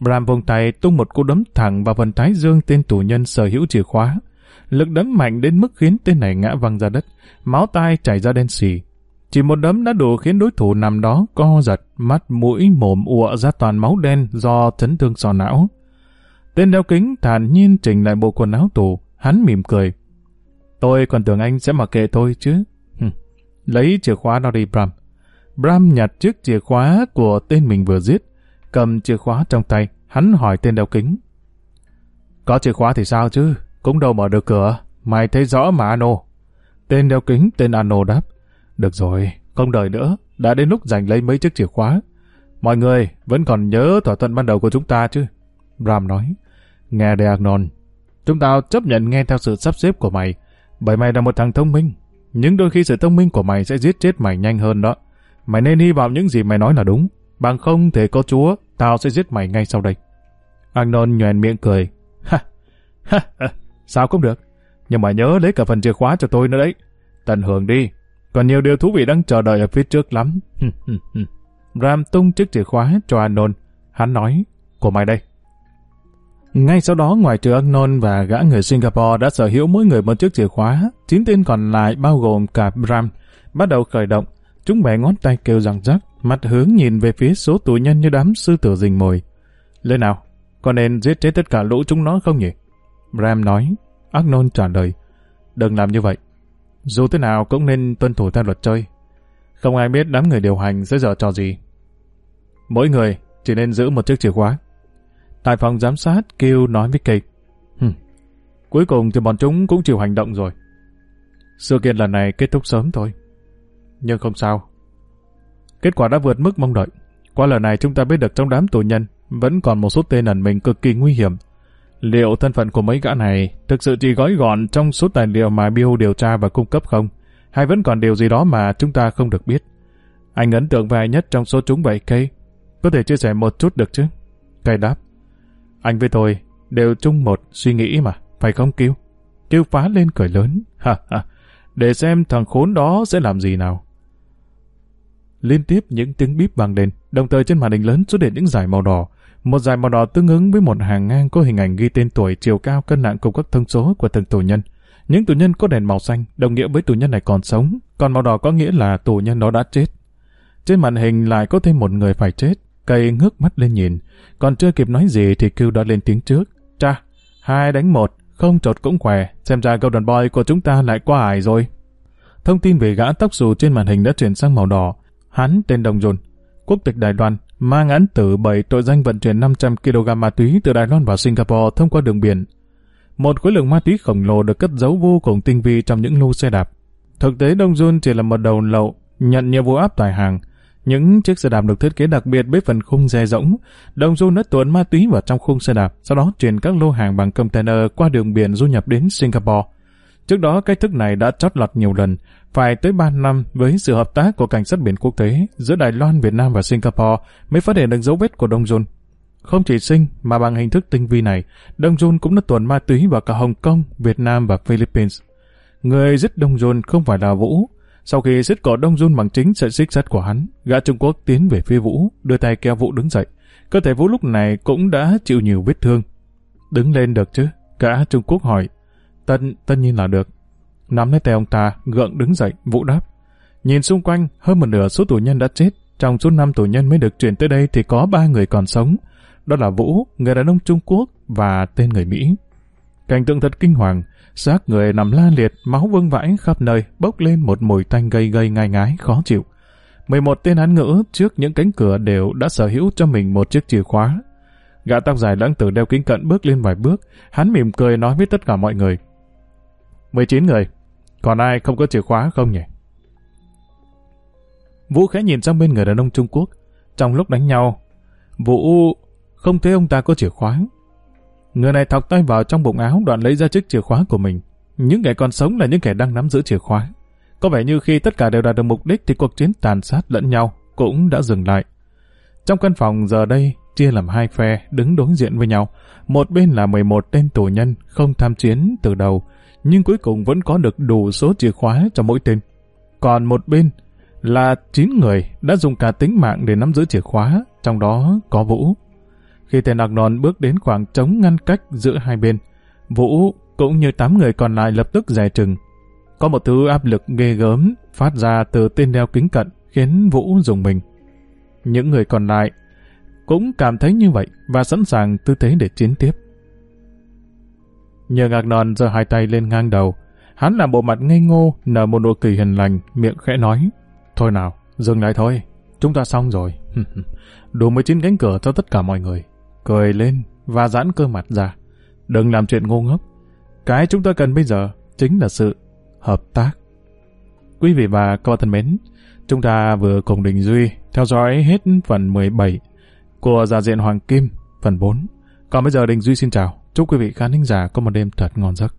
Bram vùng tay tung một cú đấm thẳng vào phần thái dương tên tù nhân sở hữu chìa khóa. Lực đấm mạnh đến mức khiến tên này ngã văng ra đất, máu tai chảy ra đen xì. Chỉ một đấm đã đủ khiến đối thủ nằm đó co giật, mắt mũi mồm ụa ra toàn máu đen do chấn thương sọ não. Tên đeo kính thản nhiên chỉnh lại bộ quần áo tù, hắn mỉm cười. Tôi còn tưởng anh sẽ mặc kệ tôi chứ. Lấy chìa khóa đó đi Bram. Bram nhặt chiếc chìa khóa của tên mình vừa giết, cầm chìa khóa trong tay, hắn hỏi tên đeo kính. Có chìa khóa thì sao chứ, cũng đâu mở được cửa, mày thấy rõ mà Ano. Tên đeo kính tên Ano đáp. Được rồi, không đợi nữa, đã đến lúc giành lấy mấy chiếc chìa khóa. Mọi người vẫn còn nhớ thỏa thuận ban đầu của chúng ta chứ? Bram nói. Nghe đây chúng ta chấp nhận nghe theo sự sắp xếp của mày, bởi mày là một thằng thông minh. Nhưng đôi khi sự thông minh của mày sẽ giết chết mày nhanh hơn đó. Mày nên hy vọng những gì mày nói là đúng. Bằng không thể có chúa, tao sẽ giết mày ngay sau đây. Agnon nhoèn miệng cười. Ha, ha, ha, sao cũng được. Nhưng mà nhớ lấy cả phần chìa khóa cho tôi nữa đấy. Tận hưởng đi. Còn nhiều điều thú vị đang chờ đợi ở phía trước lắm. Ram tung chiếc chìa khóa cho Anon. Hắn nói, của mày đây. Ngay sau đó, ngoài trừ Agnon và gã người Singapore đã sở hữu mỗi người một chiếc chìa khóa, chín tên còn lại bao gồm cả Bram, bắt đầu khởi động. Chúng bẻ ngón tay kêu rằng rắc, mặt hướng nhìn về phía số tù nhân như đám sư tử rình mồi. Lên nào, có nên giết chết tất cả lũ chúng nó không nhỉ? Bram nói, Agnon trả lời, đừng làm như vậy. Dù thế nào cũng nên tuân thủ theo luật chơi. Không ai biết đám người điều hành sẽ dở trò gì. Mỗi người chỉ nên giữ một chiếc chìa khóa. Tại phòng giám sát, kêu nói với Kịch. Hừm, cuối cùng thì bọn chúng cũng chịu hành động rồi. Sự kiện lần này kết thúc sớm thôi. Nhưng không sao. Kết quả đã vượt mức mong đợi. Qua lần này chúng ta biết được trong đám tù nhân vẫn còn một số tên ẩn mình cực kỳ nguy hiểm. Liệu thân phận của mấy gã này thực sự chỉ gói gọn trong số tài liệu mà Bill điều tra và cung cấp không? Hay vẫn còn điều gì đó mà chúng ta không được biết? Anh ấn tượng về nhất trong số chúng vậy, cây. Có thể chia sẻ một chút được chứ? cây đáp. Anh với tôi đều chung một suy nghĩ mà, phải không Kiêu? Kiêu phá lên cười lớn. Ha ha, để xem thằng khốn đó sẽ làm gì nào. Liên tiếp những tiếng bíp vang lên, đồng thời trên màn hình lớn xuất hiện những dải màu đỏ. Một dải màu đỏ tương ứng với một hàng ngang có hình ảnh ghi tên tuổi, chiều cao, cân nặng cùng các thông số của từng tù nhân. Những tù nhân có đèn màu xanh đồng nghĩa với tù nhân này còn sống, còn màu đỏ có nghĩa là tù nhân đó đã chết. Trên màn hình lại có thêm một người phải chết. Cây ngước mắt lên nhìn, còn chưa kịp nói gì thì kêu đã lên tiếng trước. Cha, hai đánh một, không trột cũng khỏe, xem ra Golden Boy của chúng ta lại qua ải rồi. Thông tin về gã tóc dù trên màn hình đã chuyển sang màu đỏ. Hắn tên Đồng Dồn, quốc tịch Đài Loan, mang án tử bởi tội danh vận chuyển 500 kg ma túy từ Đài Loan vào Singapore thông qua đường biển. Một khối lượng ma túy khổng lồ được cất giấu vô cùng tinh vi trong những lô xe đạp. Thực tế Đông Jun chỉ là một đầu lậu, nhận nhiệm vụ áp tải hàng. Những chiếc xe đạp được thiết kế đặc biệt với phần khung dè rỗng. Đông Du đã tuồn ma túy vào trong khung xe đạp, sau đó chuyển các lô hàng bằng container qua đường biển du nhập đến Singapore. Trước đó cách thức này đã chót lọt nhiều lần, phải tới 3 năm với sự hợp tác của cảnh sát biển quốc tế giữa Đài Loan, Việt Nam và Singapore mới phát hiện được dấu vết của Đông Jun. Không chỉ sinh mà bằng hình thức tinh vi này, Đông Jun cũng đã tuần ma túy vào cả Hồng Kông, Việt Nam và Philippines. Người giết Đông Jun không phải là Vũ. Sau khi giết cỏ Đông run bằng chính sợi xích sắt của hắn, gã Trung Quốc tiến về phía Vũ, đưa tay kéo Vũ đứng dậy. Cơ thể Vũ lúc này cũng đã chịu nhiều vết thương. Đứng lên được chứ? Gã Trung Quốc hỏi. Tân, tất nhiên là được. Nắm lấy tay ông ta, gượng đứng dậy, Vũ đáp. Nhìn xung quanh, hơn một nửa số tù nhân đã chết. Trong số năm tù nhân mới được chuyển tới đây thì có ba người còn sống. Đó là Vũ, người đàn ông Trung Quốc và tên người Mỹ. Cảnh tượng thật kinh hoàng, xác người nằm la liệt, máu vương vãi khắp nơi, bốc lên một mùi tanh gây gây ngai ngái, khó chịu. 11 tên án ngữ trước những cánh cửa đều đã sở hữu cho mình một chiếc chìa khóa. Gã tóc dài lãng tử đeo kính cận bước lên vài bước, hắn mỉm cười nói với tất cả mọi người. 19 người, còn ai không có chìa khóa không nhỉ? Vũ khẽ nhìn sang bên người đàn ông Trung Quốc. Trong lúc đánh nhau, Vũ không thấy ông ta có chìa khóa. Người này thọc tay vào trong bụng áo đoạn lấy ra chiếc chìa khóa của mình. Những kẻ còn sống là những kẻ đang nắm giữ chìa khóa. Có vẻ như khi tất cả đều đạt được mục đích thì cuộc chiến tàn sát lẫn nhau cũng đã dừng lại. Trong căn phòng giờ đây chia làm hai phe đứng đối diện với nhau. Một bên là 11 tên tù nhân không tham chiến từ đầu, nhưng cuối cùng vẫn có được đủ số chìa khóa cho mỗi tên. Còn một bên là 9 người đã dùng cả tính mạng để nắm giữ chìa khóa, trong đó có Vũ. Khi tên đặc nòn bước đến khoảng trống ngăn cách giữa hai bên, Vũ cũng như tám người còn lại lập tức dè chừng. Có một thứ áp lực ghê gớm phát ra từ tên đeo kính cận khiến Vũ dùng mình. Những người còn lại cũng cảm thấy như vậy và sẵn sàng tư thế để chiến tiếp. Nhờ ngạc nòn giơ hai tay lên ngang đầu. Hắn làm bộ mặt ngây ngô, nở một nụ cười hiền lành, miệng khẽ nói. Thôi nào, dừng lại thôi. Chúng ta xong rồi. Đủ 19 cánh cửa cho tất cả mọi người. Cười lên và giãn cơ mặt ra. Đừng làm chuyện ngu ngốc. Cái chúng ta cần bây giờ chính là sự hợp tác. Quý vị và các bạn thân mến, chúng ta vừa cùng Đình Duy theo dõi hết phần 17 của Giả diện Hoàng Kim, phần 4. Còn bây giờ Đình Duy xin chào. Chúc quý vị khán thính giả có một đêm thật ngon giấc.